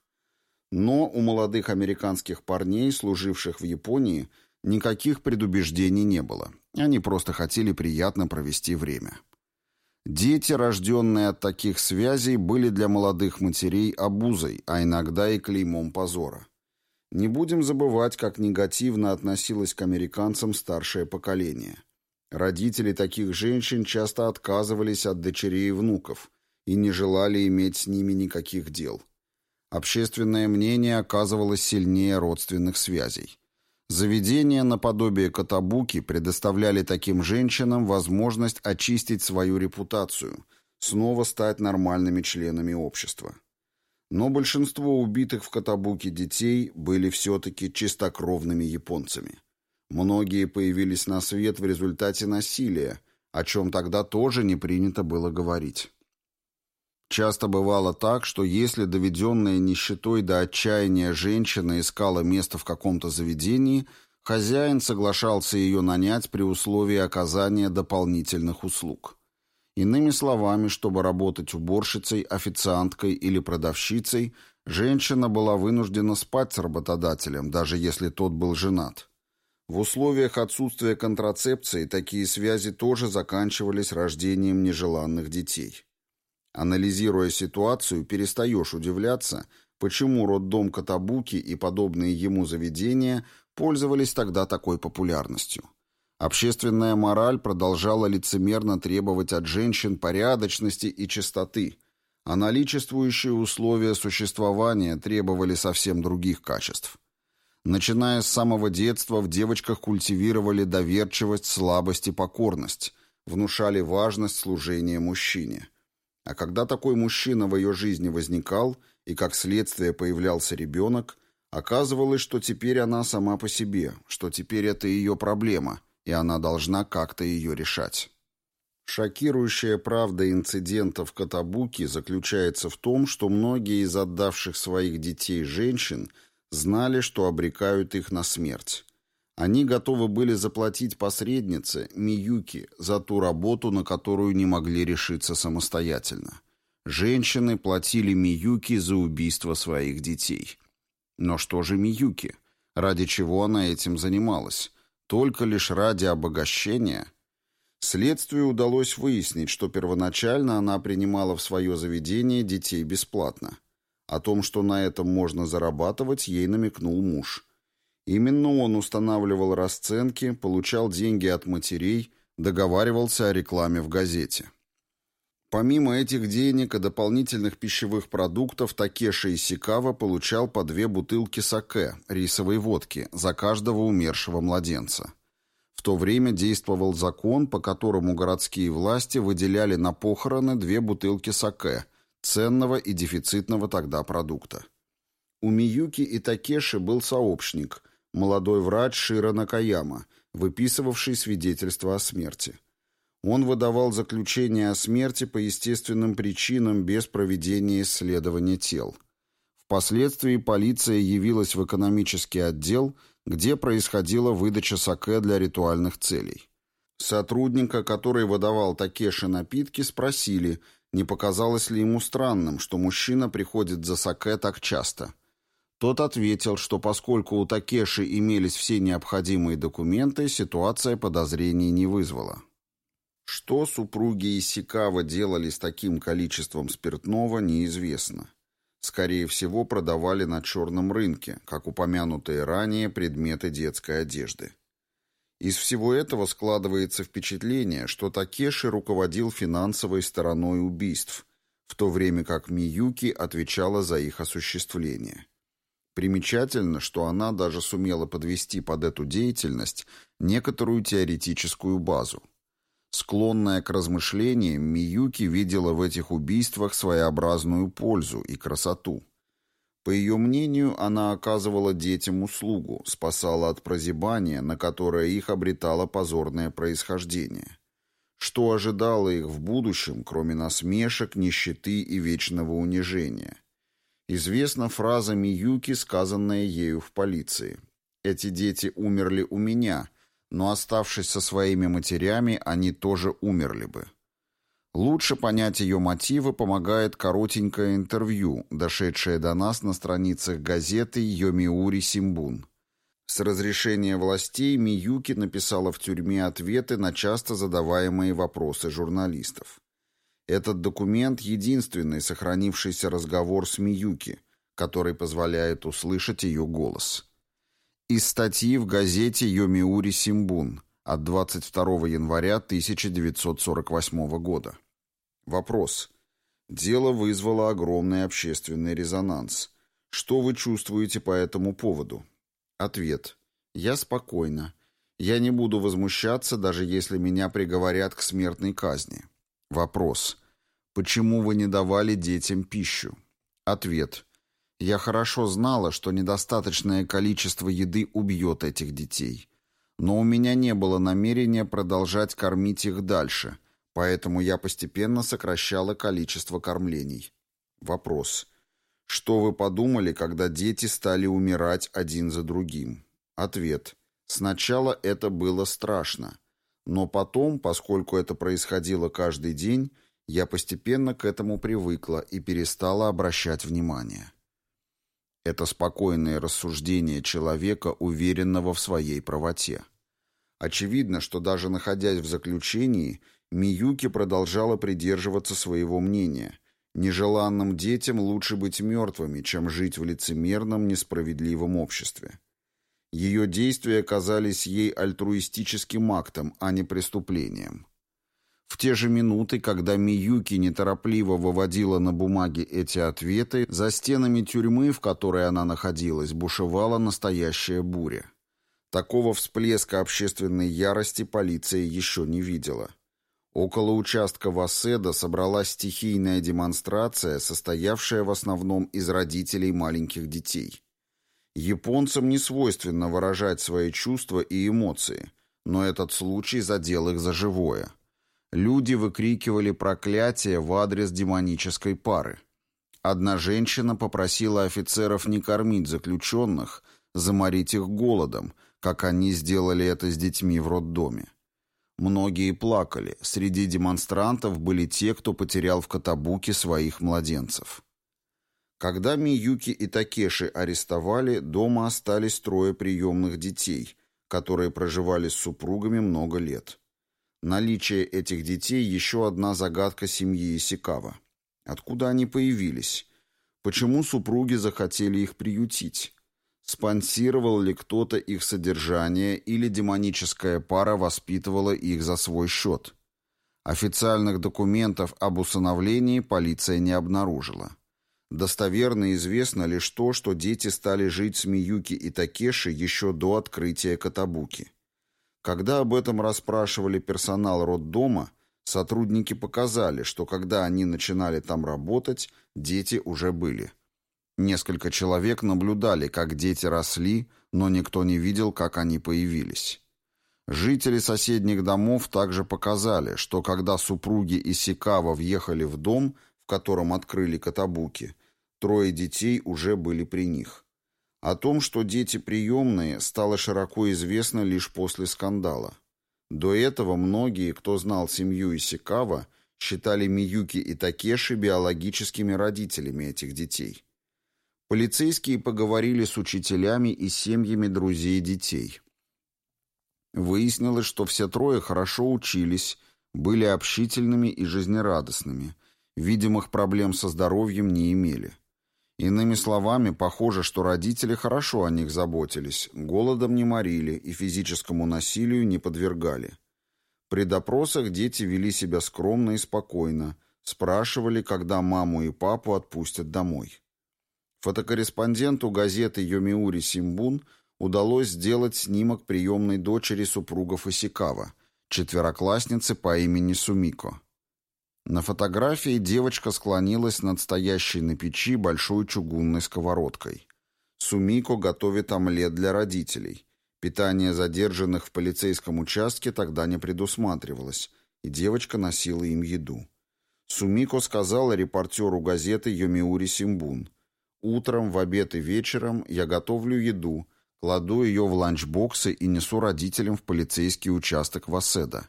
Но у молодых американских парней, служивших в Японии, никаких предубеждений не было. Они просто хотели приятно провести время. Дети, рожденные от таких связей, были для молодых матерей обузой, а иногда и клеймом позора. Не будем забывать, как негативно относилось к американцам старшее поколение. Родители таких женщин часто отказывались от дочерей и внуков и не желали иметь с ними никаких дел. Общественное мнение оказывалось сильнее родственных связей. Заведения наподобие Катабуки предоставляли таким женщинам возможность очистить свою репутацию, снова стать нормальными членами общества. Но большинство убитых в Катабуке детей были все-таки чистокровными японцами. Многие появились на свет в результате насилия, о чем тогда тоже не принято было говорить. Часто бывало так, что если доведенная нищетой до отчаяния женщина искала место в каком-то заведении, хозяин соглашался ее нанять при условии оказания дополнительных услуг. Иными словами, чтобы работать уборщицей, официанткой или продавщицей, женщина была вынуждена спать с работодателем, даже если тот был женат. В условиях отсутствия контрацепции такие связи тоже заканчивались рождением нежеланных детей. Анализируя ситуацию, перестаешь удивляться, почему роддом Катабуки и подобные ему заведения пользовались тогда такой популярностью. Общественная мораль продолжала лицемерно требовать от женщин порядочности и чистоты, а наличествующие условия существования требовали совсем других качеств. Начиная с самого детства в девочках культивировали доверчивость, слабость и покорность, внушали важность служения мужчине. А когда такой мужчина в ее жизни возникал, и как следствие появлялся ребенок, оказывалось, что теперь она сама по себе, что теперь это ее проблема, и она должна как-то ее решать. Шокирующая правда инцидента в Катабуке заключается в том, что многие из отдавших своих детей женщин знали, что обрекают их на смерть. Они готовы были заплатить посреднице, Миюки, за ту работу, на которую не могли решиться самостоятельно. Женщины платили Миюки за убийство своих детей. Но что же Миюки? Ради чего она этим занималась? Только лишь ради обогащения – Следствию удалось выяснить, что первоначально она принимала в свое заведение детей бесплатно. О том, что на этом можно зарабатывать, ей намекнул муж. Именно он устанавливал расценки, получал деньги от матерей, договаривался о рекламе в газете. Помимо этих денег и дополнительных пищевых продуктов, Такеши Исикава получал по две бутылки саке, рисовой водки, за каждого умершего младенца. В то время действовал закон, по которому городские власти выделяли на похороны две бутылки саке, ценного и дефицитного тогда продукта. У Миюки и Такеши был сообщник, молодой врач Шира Накаяма, выписывавший свидетельство о смерти. Он выдавал заключение о смерти по естественным причинам без проведения исследования тел. Впоследствии полиция явилась в экономический отдел где происходила выдача саке для ритуальных целей. Сотрудника, который выдавал Такеши напитки, спросили, не показалось ли ему странным, что мужчина приходит за саке так часто. Тот ответил, что поскольку у Такеши имелись все необходимые документы, ситуация подозрений не вызвала. Что супруги Исикава делали с таким количеством спиртного, неизвестно скорее всего, продавали на черном рынке, как упомянутые ранее предметы детской одежды. Из всего этого складывается впечатление, что Такеши руководил финансовой стороной убийств, в то время как Миюки отвечала за их осуществление. Примечательно, что она даже сумела подвести под эту деятельность некоторую теоретическую базу. Склонная к размышлениям, Миюки видела в этих убийствах своеобразную пользу и красоту. По ее мнению, она оказывала детям услугу, спасала от прозябания, на которое их обретало позорное происхождение. Что ожидало их в будущем, кроме насмешек, нищеты и вечного унижения? Известна фраза Миюки, сказанная ею в полиции. «Эти дети умерли у меня», но оставшись со своими матерями, они тоже умерли бы. Лучше понять ее мотивы помогает коротенькое интервью, дошедшее до нас на страницах газеты «Йомиури Симбун». С разрешения властей Миюки написала в тюрьме ответы на часто задаваемые вопросы журналистов. Этот документ — единственный сохранившийся разговор с Миюки, который позволяет услышать ее голос. Из статьи в газете «Йомиури Симбун» от 22 января 1948 года. Вопрос. Дело вызвало огромный общественный резонанс. Что вы чувствуете по этому поводу? Ответ. Я спокойна. Я не буду возмущаться, даже если меня приговорят к смертной казни. Вопрос. Почему вы не давали детям пищу? Ответ. Я хорошо знала, что недостаточное количество еды убьет этих детей. Но у меня не было намерения продолжать кормить их дальше, поэтому я постепенно сокращала количество кормлений. Вопрос. Что вы подумали, когда дети стали умирать один за другим? Ответ. Сначала это было страшно. Но потом, поскольку это происходило каждый день, я постепенно к этому привыкла и перестала обращать внимание. Это спокойное рассуждение человека, уверенного в своей правоте. Очевидно, что даже находясь в заключении, Миюки продолжала придерживаться своего мнения. Нежеланным детям лучше быть мертвыми, чем жить в лицемерном, несправедливом обществе. Ее действия казались ей альтруистическим актом, а не преступлением. В те же минуты, когда Миюки неторопливо выводила на бумаге эти ответы, за стенами тюрьмы, в которой она находилась, бушевала настоящая буря. Такого всплеска общественной ярости полиция еще не видела. Около участка Васеда собралась стихийная демонстрация, состоявшая в основном из родителей маленьких детей. Японцам не свойственно выражать свои чувства и эмоции, но этот случай задел их за живое. Люди выкрикивали проклятия в адрес демонической пары. Одна женщина попросила офицеров не кормить заключенных, заморить их голодом, как они сделали это с детьми в роддоме. Многие плакали, среди демонстрантов были те, кто потерял в Катабуке своих младенцев. Когда Миюки и Такеши арестовали, дома остались трое приемных детей, которые проживали с супругами много лет. Наличие этих детей – еще одна загадка семьи Исикава. Откуда они появились? Почему супруги захотели их приютить? Спонсировал ли кто-то их содержание или демоническая пара воспитывала их за свой счет? Официальных документов об усыновлении полиция не обнаружила. Достоверно известно лишь то, что дети стали жить с Миюки и Такеши еще до открытия Катабуки. Когда об этом расспрашивали персонал роддома, сотрудники показали, что когда они начинали там работать, дети уже были. Несколько человек наблюдали, как дети росли, но никто не видел, как они появились. Жители соседних домов также показали, что когда супруги Исикава въехали в дом, в котором открыли катабуки, трое детей уже были при них. О том, что дети приемные, стало широко известно лишь после скандала. До этого многие, кто знал семью Исикава, считали Миюки и Такеши биологическими родителями этих детей. Полицейские поговорили с учителями и семьями друзей детей. Выяснилось, что все трое хорошо учились, были общительными и жизнерадостными, видимых проблем со здоровьем не имели. Иными словами, похоже, что родители хорошо о них заботились, голодом не морили и физическому насилию не подвергали. При допросах дети вели себя скромно и спокойно, спрашивали, когда маму и папу отпустят домой. Фотокорреспонденту газеты «Йомиури Симбун» удалось сделать снимок приемной дочери супругов Исикава, четвероклассницы по имени Сумико. На фотографии девочка склонилась над стоящей на печи большой чугунной сковородкой. Сумико готовит омлет для родителей. Питание задержанных в полицейском участке тогда не предусматривалось, и девочка носила им еду. Сумико сказала репортеру газеты «Йомиури Симбун». «Утром, в обед и вечером я готовлю еду, кладу ее в ланчбоксы и несу родителям в полицейский участок Васеда.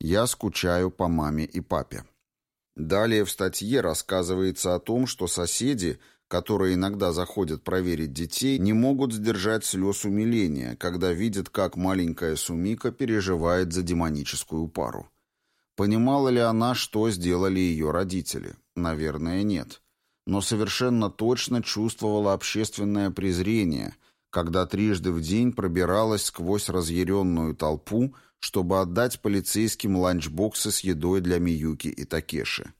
Я скучаю по маме и папе». Далее в статье рассказывается о том, что соседи, которые иногда заходят проверить детей, не могут сдержать слез умиления, когда видят, как маленькая Сумика переживает за демоническую пару. Понимала ли она, что сделали ее родители? Наверное, нет. Но совершенно точно чувствовала общественное презрение, когда трижды в день пробиралась сквозь разъяренную толпу, чтобы отдать полицейским ланчбоксы с едой для Миюки и Такеши.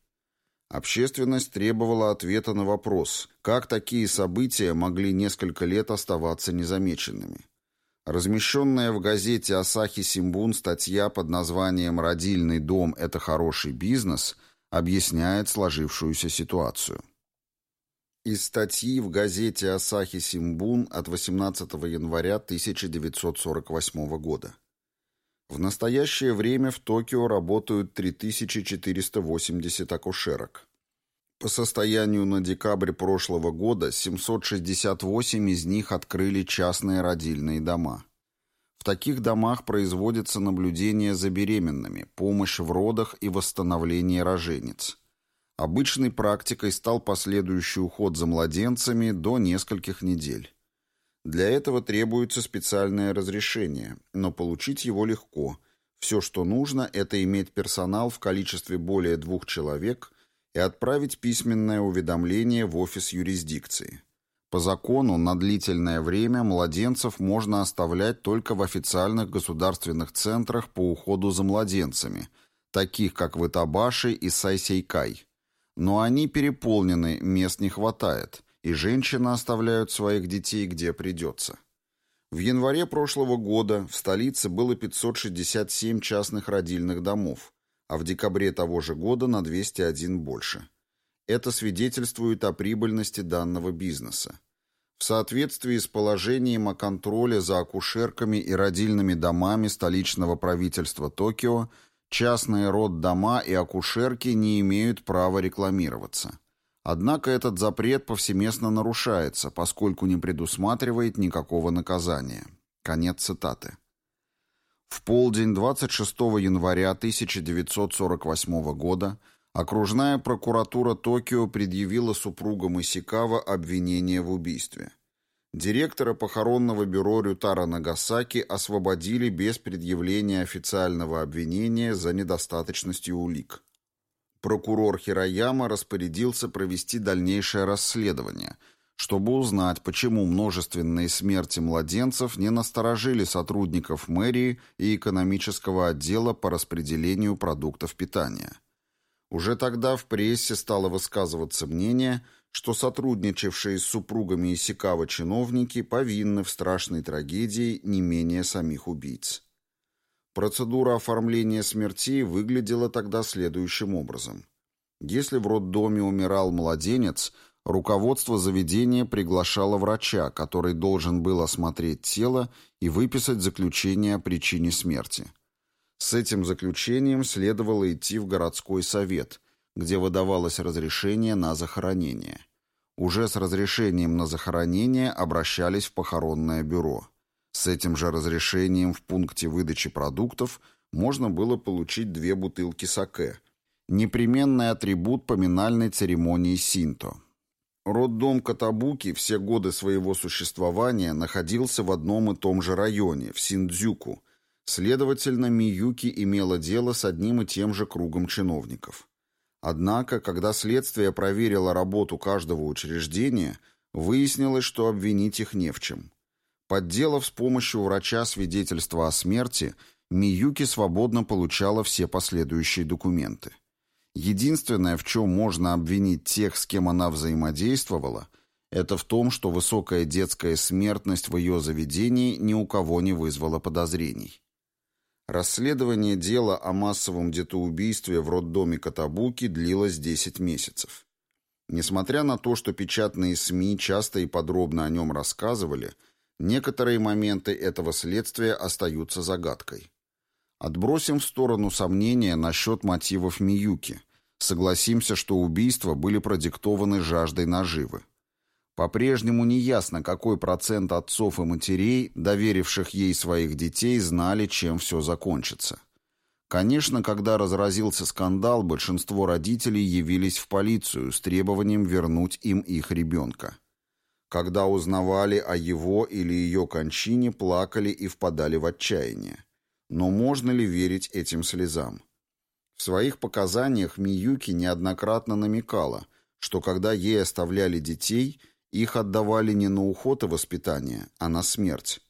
Общественность требовала ответа на вопрос, как такие события могли несколько лет оставаться незамеченными. Размещенная в газете «Асахи Симбун» статья под названием «Родильный дом – это хороший бизнес» объясняет сложившуюся ситуацию. Из статьи в газете «Асахи Симбун» от 18 января 1948 года. В настоящее время в Токио работают 3480 акушерок. По состоянию на декабрь прошлого года 768 из них открыли частные родильные дома. В таких домах производится наблюдение за беременными, помощь в родах и восстановление рожениц. Обычной практикой стал последующий уход за младенцами до нескольких недель. Для этого требуется специальное разрешение, но получить его легко. Все, что нужно, это иметь персонал в количестве более двух человек и отправить письменное уведомление в офис юрисдикции. По закону на длительное время младенцев можно оставлять только в официальных государственных центрах по уходу за младенцами, таких как Ватабаши и Сайсейкай. Но они переполнены, мест не хватает, и женщины оставляют своих детей где придется. В январе прошлого года в столице было 567 частных родильных домов, а в декабре того же года на 201 больше. Это свидетельствует о прибыльности данного бизнеса. В соответствии с положением о контроле за акушерками и родильными домами столичного правительства Токио, частные роддома и акушерки не имеют права рекламироваться. Однако этот запрет повсеместно нарушается, поскольку не предусматривает никакого наказания. Конец цитаты. В полдень 26 января 1948 года окружная прокуратура Токио предъявила супругам Исикава обвинение в убийстве. Директора похоронного бюро Рютара Нагасаки освободили без предъявления официального обвинения за недостаточностью улик. Прокурор Хирояма распорядился провести дальнейшее расследование – чтобы узнать, почему множественные смерти младенцев не насторожили сотрудников мэрии и экономического отдела по распределению продуктов питания. Уже тогда в прессе стало высказываться мнение, что сотрудничавшие с супругами Исикава чиновники повинны в страшной трагедии не менее самих убийц. Процедура оформления смертей выглядела тогда следующим образом. Если в роддоме умирал младенец – Руководство заведения приглашало врача, который должен был осмотреть тело и выписать заключение о причине смерти. С этим заключением следовало идти в городской совет, где выдавалось разрешение на захоронение. Уже с разрешением на захоронение обращались в похоронное бюро. С этим же разрешением в пункте выдачи продуктов можно было получить две бутылки саке – непременный атрибут поминальной церемонии синто – Роддом Катабуки все годы своего существования находился в одном и том же районе, в Синдзюку. Следовательно, Миюки имела дело с одним и тем же кругом чиновников. Однако, когда следствие проверило работу каждого учреждения, выяснилось, что обвинить их не в чем. Подделав с помощью врача свидетельство о смерти, Миюки свободно получала все последующие документы. Единственное, в чем можно обвинить тех, с кем она взаимодействовала, это в том, что высокая детская смертность в ее заведении ни у кого не вызвала подозрений. Расследование дела о массовом детоубийстве в роддоме Катабуки длилось 10 месяцев. Несмотря на то, что печатные СМИ часто и подробно о нем рассказывали, некоторые моменты этого следствия остаются загадкой. Отбросим в сторону сомнения насчет мотивов Миюки – Согласимся, что убийства были продиктованы жаждой наживы. По-прежнему неясно, какой процент отцов и матерей, доверивших ей своих детей, знали, чем все закончится. Конечно, когда разразился скандал, большинство родителей явились в полицию с требованием вернуть им их ребенка. Когда узнавали о его или ее кончине, плакали и впадали в отчаяние. Но можно ли верить этим слезам? В своих показаниях Миюки неоднократно намекала, что когда ей оставляли детей, их отдавали не на уход и воспитание, а на смерть.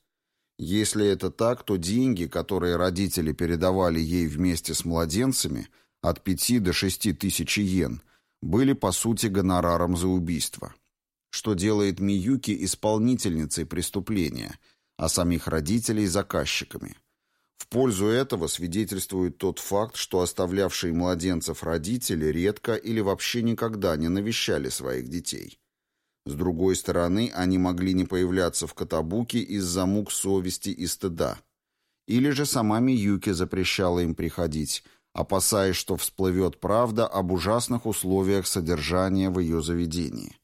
Если это так, то деньги, которые родители передавали ей вместе с младенцами, от 5 до 6 тысяч йен, были по сути гонораром за убийство. Что делает Миюки исполнительницей преступления, а самих родителей заказчиками – в пользу этого свидетельствует тот факт, что оставлявшие младенцев родители редко или вообще никогда не навещали своих детей. С другой стороны, они могли не появляться в Катабуке из-за мук совести и стыда. Или же сама Миюки запрещала им приходить, опасаясь, что всплывет правда об ужасных условиях содержания в ее заведении.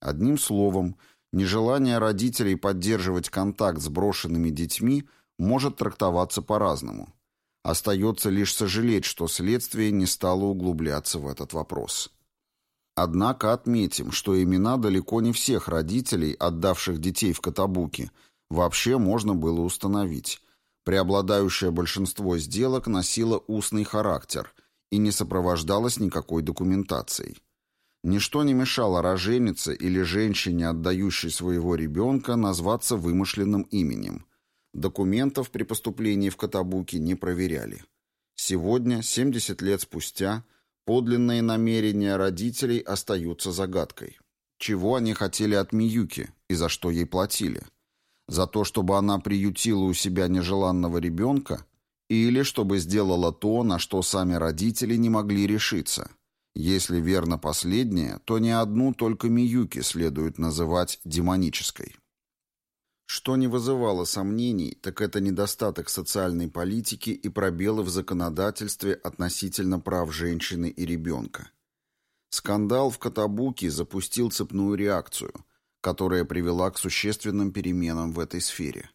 Одним словом, нежелание родителей поддерживать контакт с брошенными детьми – может трактоваться по-разному. Остается лишь сожалеть, что следствие не стало углубляться в этот вопрос. Однако отметим, что имена далеко не всех родителей, отдавших детей в Катабуки, вообще можно было установить. Преобладающее большинство сделок носило устный характер и не сопровождалось никакой документацией. Ничто не мешало роженице или женщине, отдающей своего ребенка, назваться вымышленным именем – Документов при поступлении в Катабуки не проверяли. Сегодня, 70 лет спустя, подлинные намерения родителей остаются загадкой. Чего они хотели от Миюки и за что ей платили? За то, чтобы она приютила у себя нежеланного ребенка? Или чтобы сделала то, на что сами родители не могли решиться? Если верно последнее, то не одну только Миюки следует называть демонической. Что не вызывало сомнений, так это недостаток социальной политики и пробелы в законодательстве относительно прав женщины и ребенка. Скандал в Катабуке запустил цепную реакцию, которая привела к существенным переменам в этой сфере.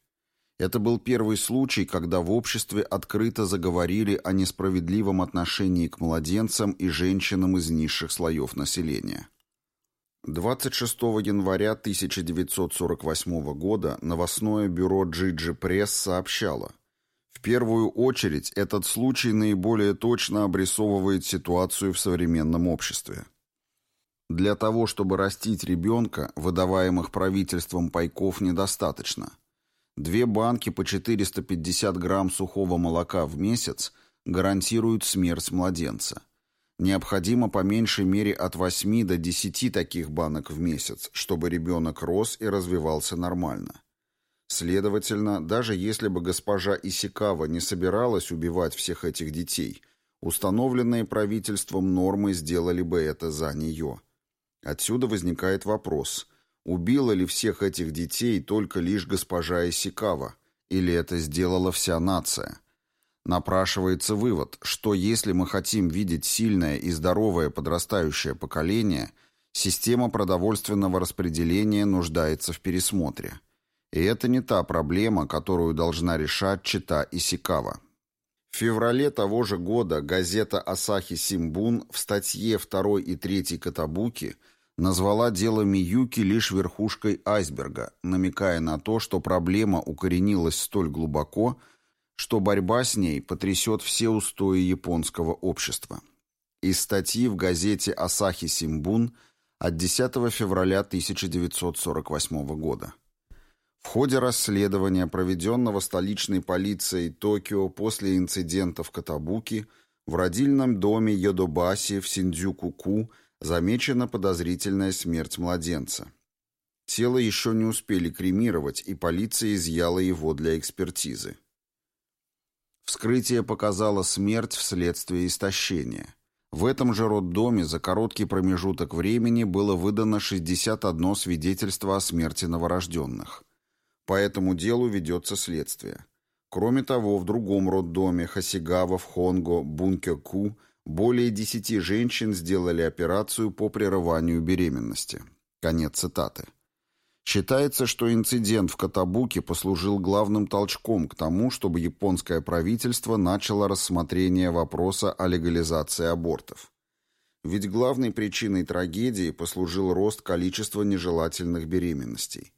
Это был первый случай, когда в обществе открыто заговорили о несправедливом отношении к младенцам и женщинам из низших слоев населения. 26 января 1948 года новостное бюро Джиджи Пресс сообщало, в первую очередь этот случай наиболее точно обрисовывает ситуацию в современном обществе. Для того, чтобы растить ребенка, выдаваемых правительством пайков недостаточно. Две банки по 450 грамм сухого молока в месяц гарантируют смерть младенца – Необходимо по меньшей мере от 8 до 10 таких банок в месяц, чтобы ребенок рос и развивался нормально. Следовательно, даже если бы госпожа Исикава не собиралась убивать всех этих детей, установленные правительством нормы сделали бы это за нее. Отсюда возникает вопрос, убила ли всех этих детей только лишь госпожа Исикава, или это сделала вся нация – Напрашивается вывод, что если мы хотим видеть сильное и здоровое подрастающее поколение, система продовольственного распределения нуждается в пересмотре. И это не та проблема, которую должна решать Чита Исикава. В феврале того же года газета «Асахи Симбун» в статье 2 и 3 Катабуки назвала дело Миюки лишь верхушкой айсберга, намекая на то, что проблема укоренилась столь глубоко, что борьба с ней потрясет все устои японского общества. Из статьи в газете «Асахи Симбун» от 10 февраля 1948 года. В ходе расследования, проведенного столичной полицией Токио после инцидента в Катабуки, в родильном доме Йодобаси в Синдзюку-ку замечена подозрительная смерть младенца. Тело еще не успели кремировать, и полиция изъяла его для экспертизы. Вскрытие показало смерть вследствие истощения. В этом же роддоме за короткий промежуток времени было выдано 61 свидетельство о смерти новорожденных. По этому делу ведется следствие. Кроме того, в другом роддоме Хасигава в Хонго, Бункёку более 10 женщин сделали операцию по прерыванию беременности. Конец цитаты. Считается, что инцидент в Катабуке послужил главным толчком к тому, чтобы японское правительство начало рассмотрение вопроса о легализации абортов. Ведь главной причиной трагедии послужил рост количества нежелательных беременностей.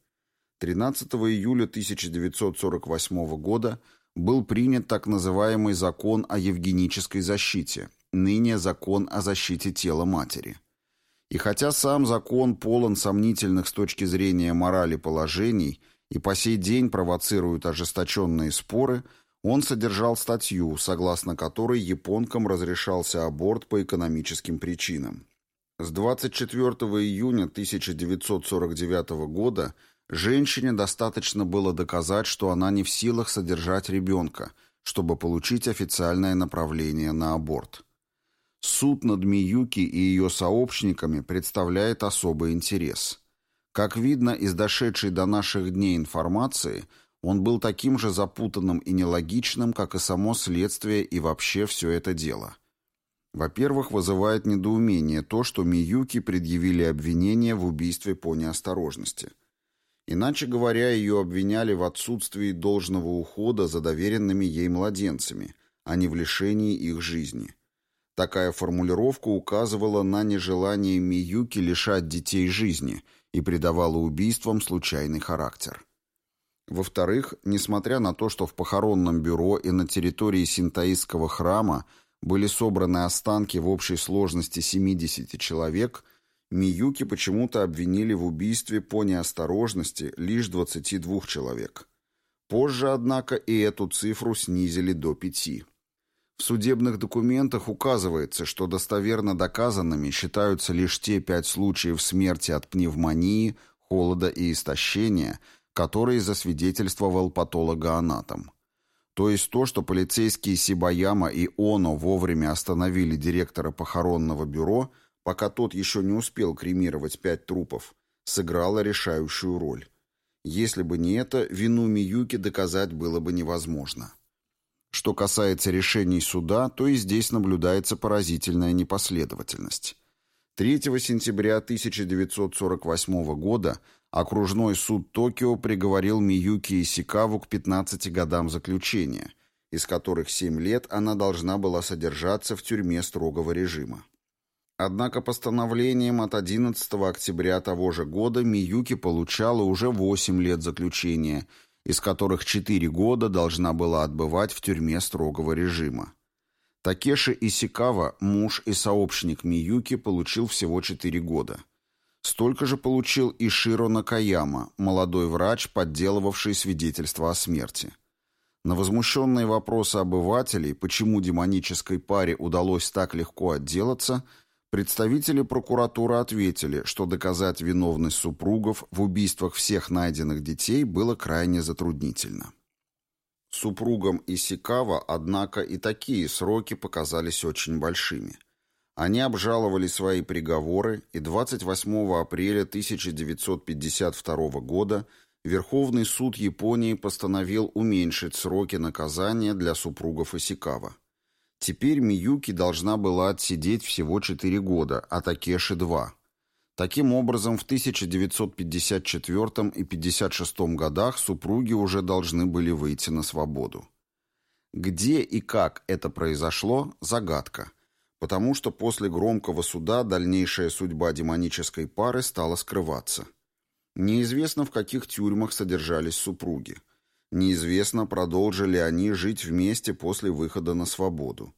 13 июля 1948 года был принят так называемый закон о евгенической защите, ныне закон о защите тела матери. И хотя сам закон полон сомнительных с точки зрения морали положений и по сей день провоцирует ожесточенные споры, он содержал статью, согласно которой японкам разрешался аборт по экономическим причинам. С 24 июня 1949 года женщине достаточно было доказать, что она не в силах содержать ребенка, чтобы получить официальное направление на аборт. Суд над Миюки и ее сообщниками представляет особый интерес. Как видно из дошедшей до наших дней информации, он был таким же запутанным и нелогичным, как и само следствие и вообще все это дело. Во-первых, вызывает недоумение то, что Миюки предъявили обвинение в убийстве по неосторожности. Иначе говоря, ее обвиняли в отсутствии должного ухода за доверенными ей младенцами, а не в лишении их жизни. Такая формулировка указывала на нежелание Миюки лишать детей жизни и придавала убийствам случайный характер. Во-вторых, несмотря на то, что в похоронном бюро и на территории синтаистского храма были собраны останки в общей сложности 70 человек, Миюки почему-то обвинили в убийстве по неосторожности лишь 22 человек. Позже, однако, и эту цифру снизили до пяти. В судебных документах указывается, что достоверно доказанными считаются лишь те пять случаев смерти от пневмонии, холода и истощения, которые засвидетельствовал патологоанатом. То есть то, что полицейские Сибаяма и Оно вовремя остановили директора похоронного бюро, пока тот еще не успел кремировать пять трупов, сыграло решающую роль. Если бы не это, вину Миюки доказать было бы невозможно. Что касается решений суда, то и здесь наблюдается поразительная непоследовательность. 3 сентября 1948 года окружной суд Токио приговорил Миюки Исикаву к 15 годам заключения, из которых 7 лет она должна была содержаться в тюрьме строгого режима. Однако постановлением от 11 октября того же года Миюки получала уже 8 лет заключения, из которых 4 года должна была отбывать в тюрьме строгого режима. Такеши Исикава, муж и сообщник Миюки, получил всего 4 года. Столько же получил и Широ Накаяма, молодой врач, подделывавший свидетельство о смерти. На возмущенные вопросы обывателей, почему демонической паре удалось так легко отделаться, представители прокуратуры ответили, что доказать виновность супругов в убийствах всех найденных детей было крайне затруднительно. Супругам Исикава, однако, и такие сроки показались очень большими. Они обжаловали свои приговоры, и 28 апреля 1952 года Верховный суд Японии постановил уменьшить сроки наказания для супругов Исикава. Теперь Миюки должна была отсидеть всего 4 года, а Такеши – 2. Таким образом, в 1954 и 1956 годах супруги уже должны были выйти на свободу. Где и как это произошло – загадка, потому что после громкого суда дальнейшая судьба демонической пары стала скрываться. Неизвестно, в каких тюрьмах содержались супруги. Неизвестно, продолжили они жить вместе после выхода на свободу.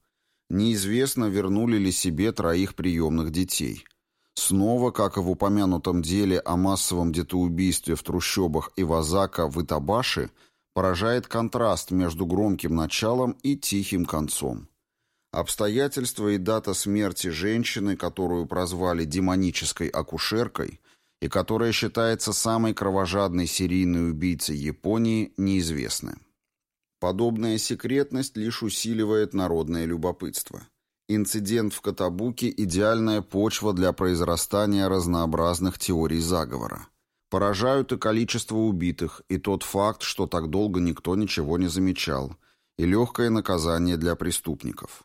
Неизвестно, вернули ли себе троих приемных детей – Снова, как и в упомянутом деле о массовом детоубийстве в трущобах Ивазака в Итабаши, поражает контраст между громким началом и тихим концом. Обстоятельства и дата смерти женщины, которую прозвали демонической акушеркой и которая считается самой кровожадной серийной убийцей Японии, неизвестны. Подобная секретность лишь усиливает народное любопытство. Инцидент в Катабуке – идеальная почва для произрастания разнообразных теорий заговора. Поражают и количество убитых, и тот факт, что так долго никто ничего не замечал, и легкое наказание для преступников.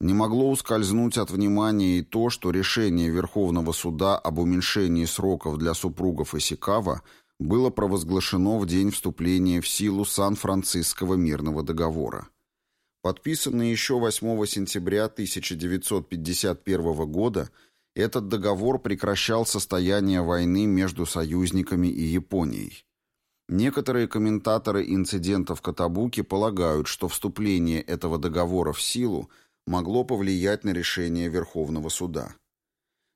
Не могло ускользнуть от внимания и то, что решение Верховного суда об уменьшении сроков для супругов Исикава было провозглашено в день вступления в силу Сан-Франциского мирного договора. Подписанный еще 8 сентября 1951 года, этот договор прекращал состояние войны между союзниками и Японией. Некоторые комментаторы инцидентов в Катабуке полагают, что вступление этого договора в силу могло повлиять на решение Верховного суда.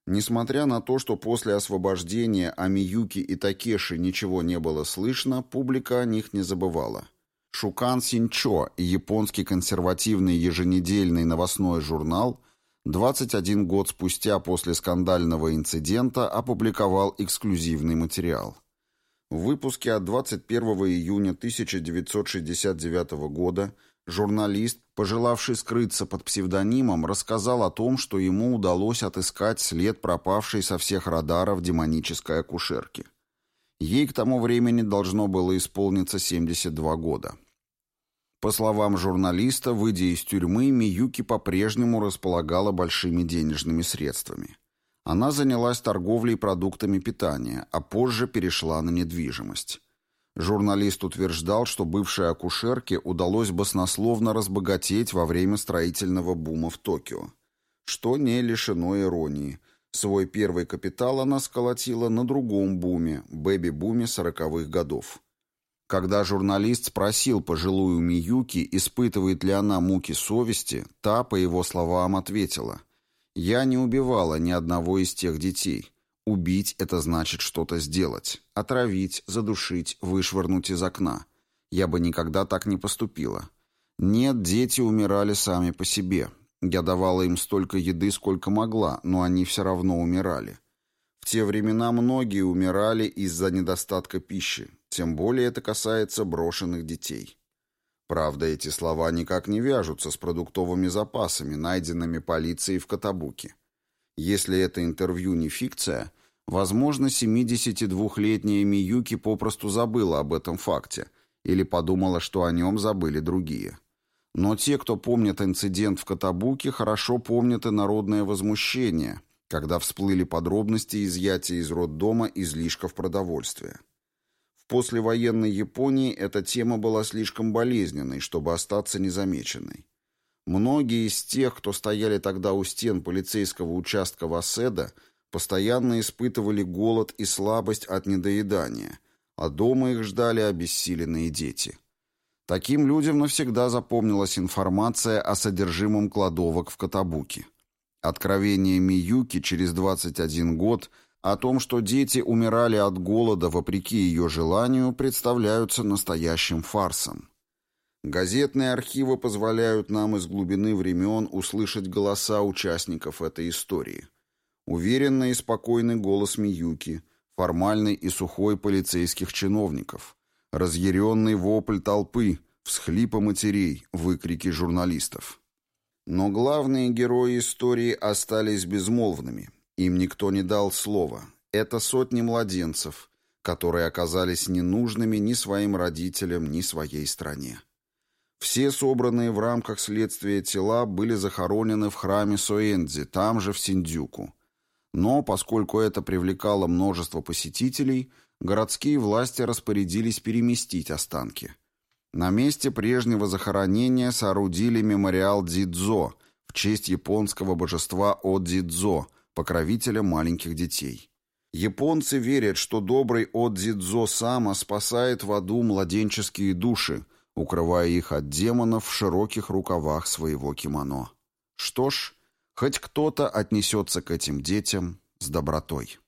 Несмотря на то, что после освобождения о Миюки и Такеши ничего не было слышно, публика о них не забывала. Шукан Синчо, японский консервативный еженедельный новостной журнал, 21 год спустя после скандального инцидента опубликовал эксклюзивный материал. В выпуске от 21 июня 1969 года журналист, пожелавший скрыться под псевдонимом, рассказал о том, что ему удалось отыскать след пропавшей со всех радаров демонической акушерки. Ей к тому времени должно было исполниться 72 года. По словам журналиста, выйдя из тюрьмы, Миюки по-прежнему располагала большими денежными средствами. Она занялась торговлей продуктами питания, а позже перешла на недвижимость. Журналист утверждал, что бывшей акушерке удалось баснословно разбогатеть во время строительного бума в Токио. Что не лишено иронии – Свой первый капитал она сколотила на другом буме, бэби-буме сороковых годов. Когда журналист спросил пожилую Миюки, испытывает ли она муки совести, та, по его словам, ответила «Я не убивала ни одного из тех детей. Убить – это значит что-то сделать. Отравить, задушить, вышвырнуть из окна. Я бы никогда так не поступила. Нет, дети умирали сами по себе. Я давала им столько еды, сколько могла, но они все равно умирали. В те времена многие умирали из-за недостатка пищи, тем более это касается брошенных детей. Правда, эти слова никак не вяжутся с продуктовыми запасами, найденными полицией в Катабуке. Если это интервью не фикция, возможно, 72-летняя Миюки попросту забыла об этом факте или подумала, что о нем забыли другие. Но те, кто помнит инцидент в Катабуке, хорошо помнят и народное возмущение, когда всплыли подробности изъятия из роддома излишков продовольствия. В послевоенной Японии эта тема была слишком болезненной, чтобы остаться незамеченной. Многие из тех, кто стояли тогда у стен полицейского участка Васеда, постоянно испытывали голод и слабость от недоедания, а дома их ждали обессиленные дети. Таким людям навсегда запомнилась информация о содержимом кладовок в Катабуке. Откровение Миюки через 21 год о том, что дети умирали от голода вопреки ее желанию, представляются настоящим фарсом. Газетные архивы позволяют нам из глубины времен услышать голоса участников этой истории. Уверенный и спокойный голос Миюки, формальный и сухой полицейских чиновников, разъяренный вопль толпы, всхлипы матерей, выкрики журналистов. Но главные герои истории остались безмолвными. Им никто не дал слова. Это сотни младенцев, которые оказались ненужными ни своим родителям, ни своей стране. Все собранные в рамках следствия тела были захоронены в храме Соэндзи, там же в Синдзюку. Но, поскольку это привлекало множество посетителей, городские власти распорядились переместить останки. На месте прежнего захоронения соорудили мемориал Дзидзо в честь японского божества Одзидзо, покровителя маленьких детей. Японцы верят, что добрый Одзидзо Сама спасает в аду младенческие души, укрывая их от демонов в широких рукавах своего кимоно. Что ж, хоть кто-то отнесется к этим детям с добротой.